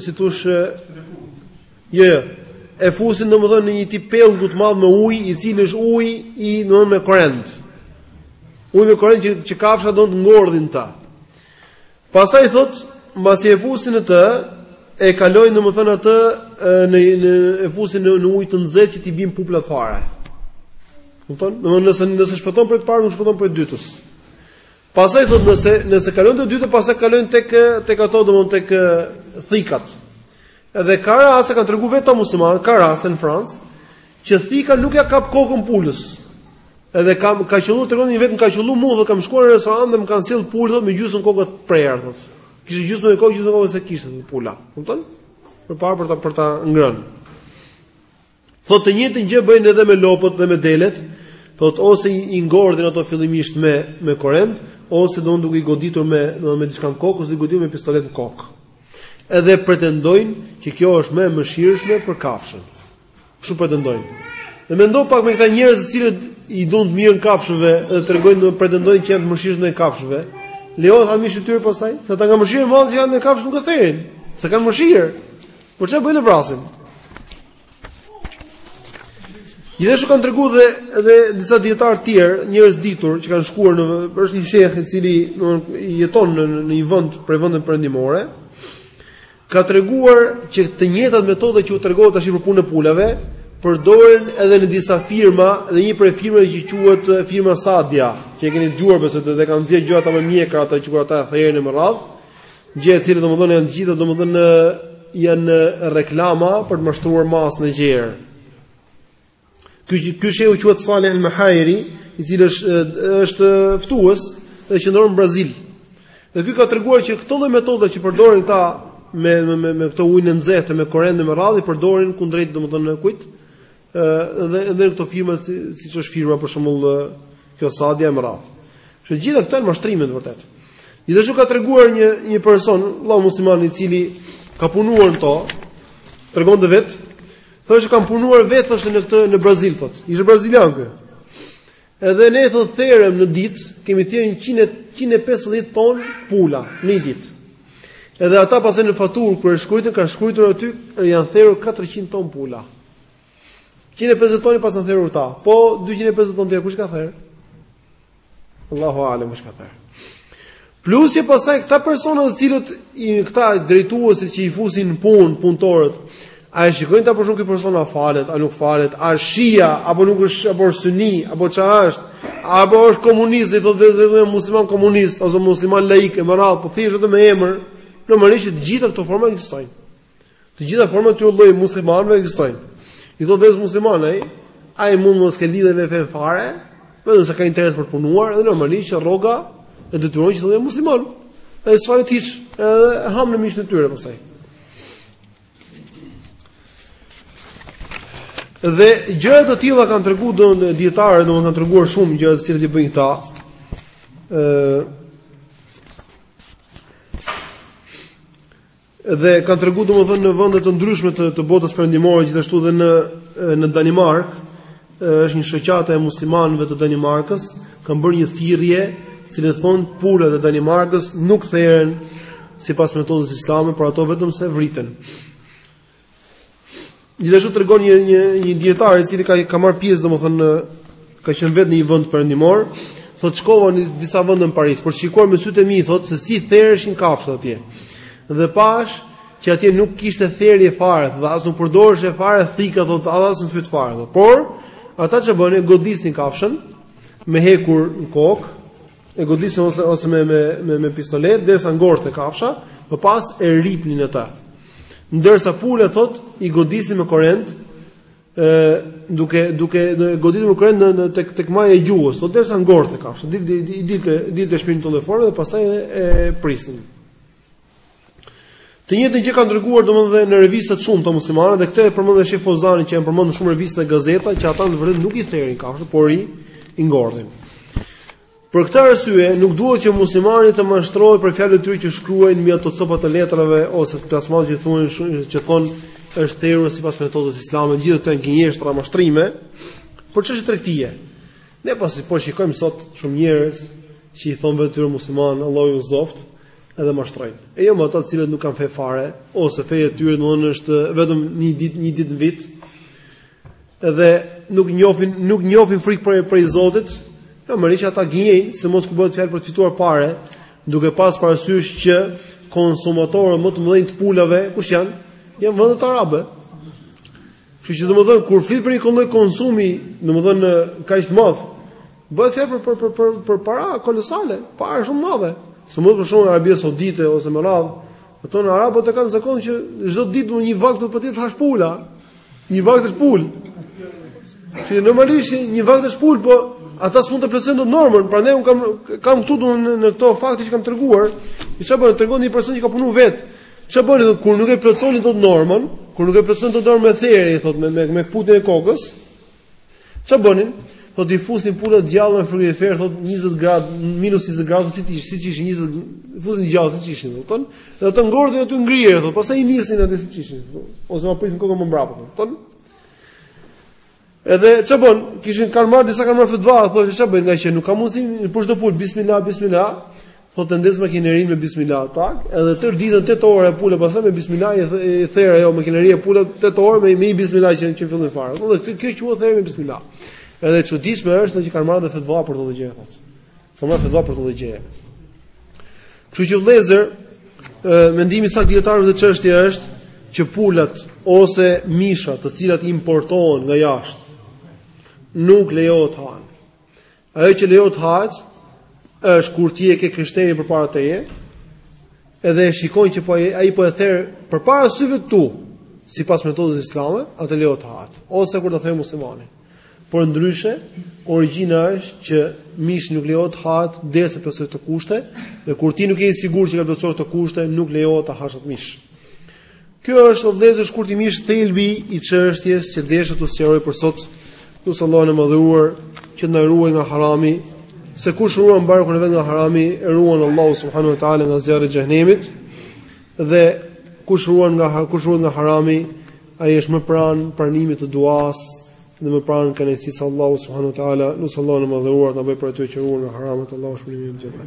si t'thush jo jo e fusin domethënë në një tip pellgu të madh me ujë i cili është ujë i domethënë me korrent. Ujë me korrent që, që kafsha do të ngordhi n'ta. Pastaj thot, mbasi e fusin në të, e kalojnë domethënë atë në në e fusin në, në ujë të nxehtë që t'i bien puplat fare. Kupton? Domethënë nëse nëse shpëton prej të parës, nuk shpëton prej të dytës. Pastaj thot nëse nëse kalon te e dyta, pastaj kalojnë tek tek ato domethënë tek thikat. Edhe ka raste kanë tregu vetë muslimanë, ka raste në Francë që thika nuk ja kap kokën pulës. Edhe kam ka qëllu tregon një vetë m'ka qëllu mu thotë kam shkuar në restorant dhe më kanë sjell pulë me gjysmën e kokës të prerë thotë. Kishte gjysmën e kokës, gjysmën e kokës s'e kishte pula. Kupton? Përpara për ta për ta ngrënë. Thotë të njëjtën gjë bëjnë edhe me lopët dhe me delet, thotë ose i ngordhin ato fillimisht me me korrent, ose do duke i goditur me, do me diçka në kokë ose i godet me pistolet në kokë. Edhe pretendojnë që kjo është më e mëshirshme për kafshën. Kështu pretendojnë. Dhe mendo pak me këta njerëz të cilët i duan të mirën kafshëve dhe tregojnë do pretendojnë që janë të mëshirshëm ndaj kafshëve. Lejo tha mishin tyre pastaj, se ata kanë mëshirë madh që janë në kafshë nuk e therin, se kanë mëshirë. Por çfarë bëjnë e vrasin? Gjithashtu kanë treguar dhe edhe disa dijetarë të tjerë, njerëz të ditur që kanë shkuar në është një sheh i cili domthonë jeton në në një vend prej vendeve perëndimore, ka treguar që të njëjtat metoda që u tregova tash për punën e pulave, përdoren edhe në disa firma dhe një prej firmave që quhet firma Sadia, që e keni dëgjuar besoj dhe kanë nxjerrë gjoja ata me mjekra ata që ata therin e me radhë, Gjë e cila domethënë janë të gjitha domethënë janë reklama për të mashtruar masën e gjerë. Ky ky shehu quhet Saleh al-Mahairi, i cili është është ftues dhe qëndron në Brazil. Dhe ky ka treguar që këto lloj metoda që përdorin këta me me me, me këto ujin e nxehtë me korrent e me radhë përdorin kundrejt domethënë kujt? ë dhe edhe këto firma si siç është firma për shembull kjo Sadia me radhë. Kështu gjithë këto janë mashtrime të vërteta. Gjithashtu ka treguar një një person, vëlla musliman i cili ka punuar në to, tregon dhe vetë, thoshte kam punuar vetë thoshte në këtë në Brazil thotë. Ishte brazilian ky. Edhe ne thotë thernim në ditë, kemi therë 100 150 ton pula në ditë. Edhe ata pastaj në faturë kur e shkruajtën kanë shkruar aty janë therur 400 ton pula. 150 ton i pasën therur këta. Po, 250 ton të tjerë, kush ka therë? Allahu alem, kush ka therë. Plus që pasaj, këta personat të cilët, i, këta drejtuesit që i fusin në punë, punëtorët, a e shikojnë këta për shembull ky personi a falet, a nuk falet, a është shia, apo nuk është, apo është syni, apo ça është, apo është komunist, dhe i thotë vetes edhe musliman komunist, ose musliman laik, e me radhë, po thjesht vetëm me emër, normalisht, të gjitha këto forma ekzistojnë. Të gjitha format e llojet e muslimanëve ekzistojnë. I thotë vetes musliman ai, ai mund mos ketë lidhje me fenë fare, vetëm se ka interes për të punuar dhe normalisht që rroga e detyron që të jetë musliman. Ai s'falet hiç, edhe hamë ne mishin e tyre pastaj. Dhe gjëra të tilla kanë treguar domethënë dijetarët, domethënë kanë treguar shumë gjëra të cilat i bëjnë këta. ë Dhe kanë treguar domethënë në vende të ndryshme të, të botës perëndimore, gjithashtu dhe në në Danimarkë, është një shoqata e muslimanëve të Danimarkës, kanë bërë një thirrje, cilët thonë pulat e Danimarkës nuk theren sipas metodës islame, por ato vetëm se vriten. Gjithashtu tregon një një një dijetar i cili ka ka marrë pjesë domethënë në ka qenë vetë në një vend perëndimor, thotë shkova në disa vende në Paris, për të shikuar me sytë e mi thotë se si thereshin kafshët atje. Dhe pashë që atje nuk kishte therje fare, thotë as nuk përdoreshe fare thika thotë as në fyt fare. Thotë. Por ata çfarë bënin godisnin kafshën me hekur në kokë, e godisën ose ose me me me, me pistolet derisa ngordhte kafsha, më pas e ripnin ata. Ndërsa pula thot i godisin me korrent, ë duke duke goditur me korrent në tek tek maja e gjuhës, thot derisa ngordhte kafsha, dilte dilte dilte shpirti fare dhe pastaj e, e prisnin. Të njëjtën gjë kanë dërguar domethënë në revista të shumta muslimane dhe këtë e përmend edhe Sheh Feuzani që janë përmendur shumë revista dhe gazeta që ata në vërtetë nuk i therin kafshët, por i i ngordhin. Për këtë arsye nuk duhet që muslimani të mashtrohet për fjalët e tyre që shkruajnë mbi ato copa të letrave ose të plasmave që thonë që thonë është therur sipas metodës islame, gjithë ato janë gënjeshtra mashtrime për çështje tregtie. Ne pasi po shikojmë sot shumë njerëz që i thonë vetes tyre musliman, Allahu i udhëzoftë, edhe mashtrojnë. E jo më ata të cilët nuk kanë fe fare ose feja e tyre domthonë është vetëm një ditë, një ditë në vit. Edhe nuk njohin, nuk njohin frikë prej Zotit. Jo, më rish ata gjejnë se mos ku bëhet fjalë për të fituar pare, duke pas parasysh që konsumatorët më të mëdhenj të pulave kush janë? Janë vendet arabe. Kështu që domethënë kur flit për një lloj konsumi, domethënë kaq të madh, bëhet fjalë për për për për para kolosale, para shumë të mëdha. Se mund të shohim Arabia Saudite ose më radh, ato në arabët e kanë zakon që çdo ditë do një vakt patjetër të hash pula. Një vakt është pul. Që normalisht një vakt është pul, po ata s'mund të plotësojnë normën, prandaj un kam kam këtu domethënë në këto fakte që kam treguar, i çfarë bën, tregon një person që ka punuar vetë, Çfarë bënin thotë kur nuk e plotësonin dot normën, kur nuk e plotësonin dot normën e therjes, thotë me me me prerjen e kokës. Çfarë bënin? Thotë i fusnin pulat gjallë në frigorifer thot 20 grad minus 20 gradë si ti siç ishin 20 fusin gjallë siç ishin thotë. Dhe ato ngordhnin aty ngrirë thotë, pastaj i nisnin aty siç ishin. Ose ua prisnin kokën më mbrapa thotë. Edhe ç'a bën? Kishin kanë marrë disa kanë marrë fetva, thoshte ç'a bën, ngaqë nuk ka mundësi për çdo pul bismillah bismillah. Thotë e ndez makinerinë me bismillah tak, edhe tër ditën 8 orë e pula pastaj me bismillah i therë ajo makineria e pula 8 orë me një bismillah që në fillim fare. Thotë kjo kjo quhet therë me bismillah. Edhe çuditshme është që kanë marrë edhe fetva për këtë gjë thotë. Kanë marrë fetva për këtë lloj gjëje. Kështu që vëllezër, mendimi i saktë i dijetarëve te çështja është që pulat ose mishrat të cilat importohen nga jashtë nuk lejohet të hahen. Ajo që lejohet të hahet është kur ti e ke krishterin përpara teje, edhe e shikon që po ai po e ther përpara syve të tu, sipas metodës islame, atë lejohet të hahet, ose kur ta therë muslimani. Por ndryshe, origjina është që mishi nuk lejohet të hash derisa të plotësojë këto kushte, dhe kur ti nuk je i sigurt që ka plotësuar këto kushte, nuk lejohet të hash atë mish. Kjo është o vëllezër shkurtimisht thelbi i çështjes që dëshiroj të sqaroj për sot. Lus Allahun e madhëruar që të na ruajë nga harami, se kush ruan barkun e vet nga harami, e ruan Allahu subhanahu wa taala nga zjarri i xhehenemit. Dhe kush ruan nga kush ruan nga harami, Ai është më pranë pranimit të duas dhe më pranë kënaqësisë së Allahut subhanahu wa taala, lus Allahun e madhëruar të na bëjë prej atyre që ruhen nga haramat Allahu shpëlimin e gjitha.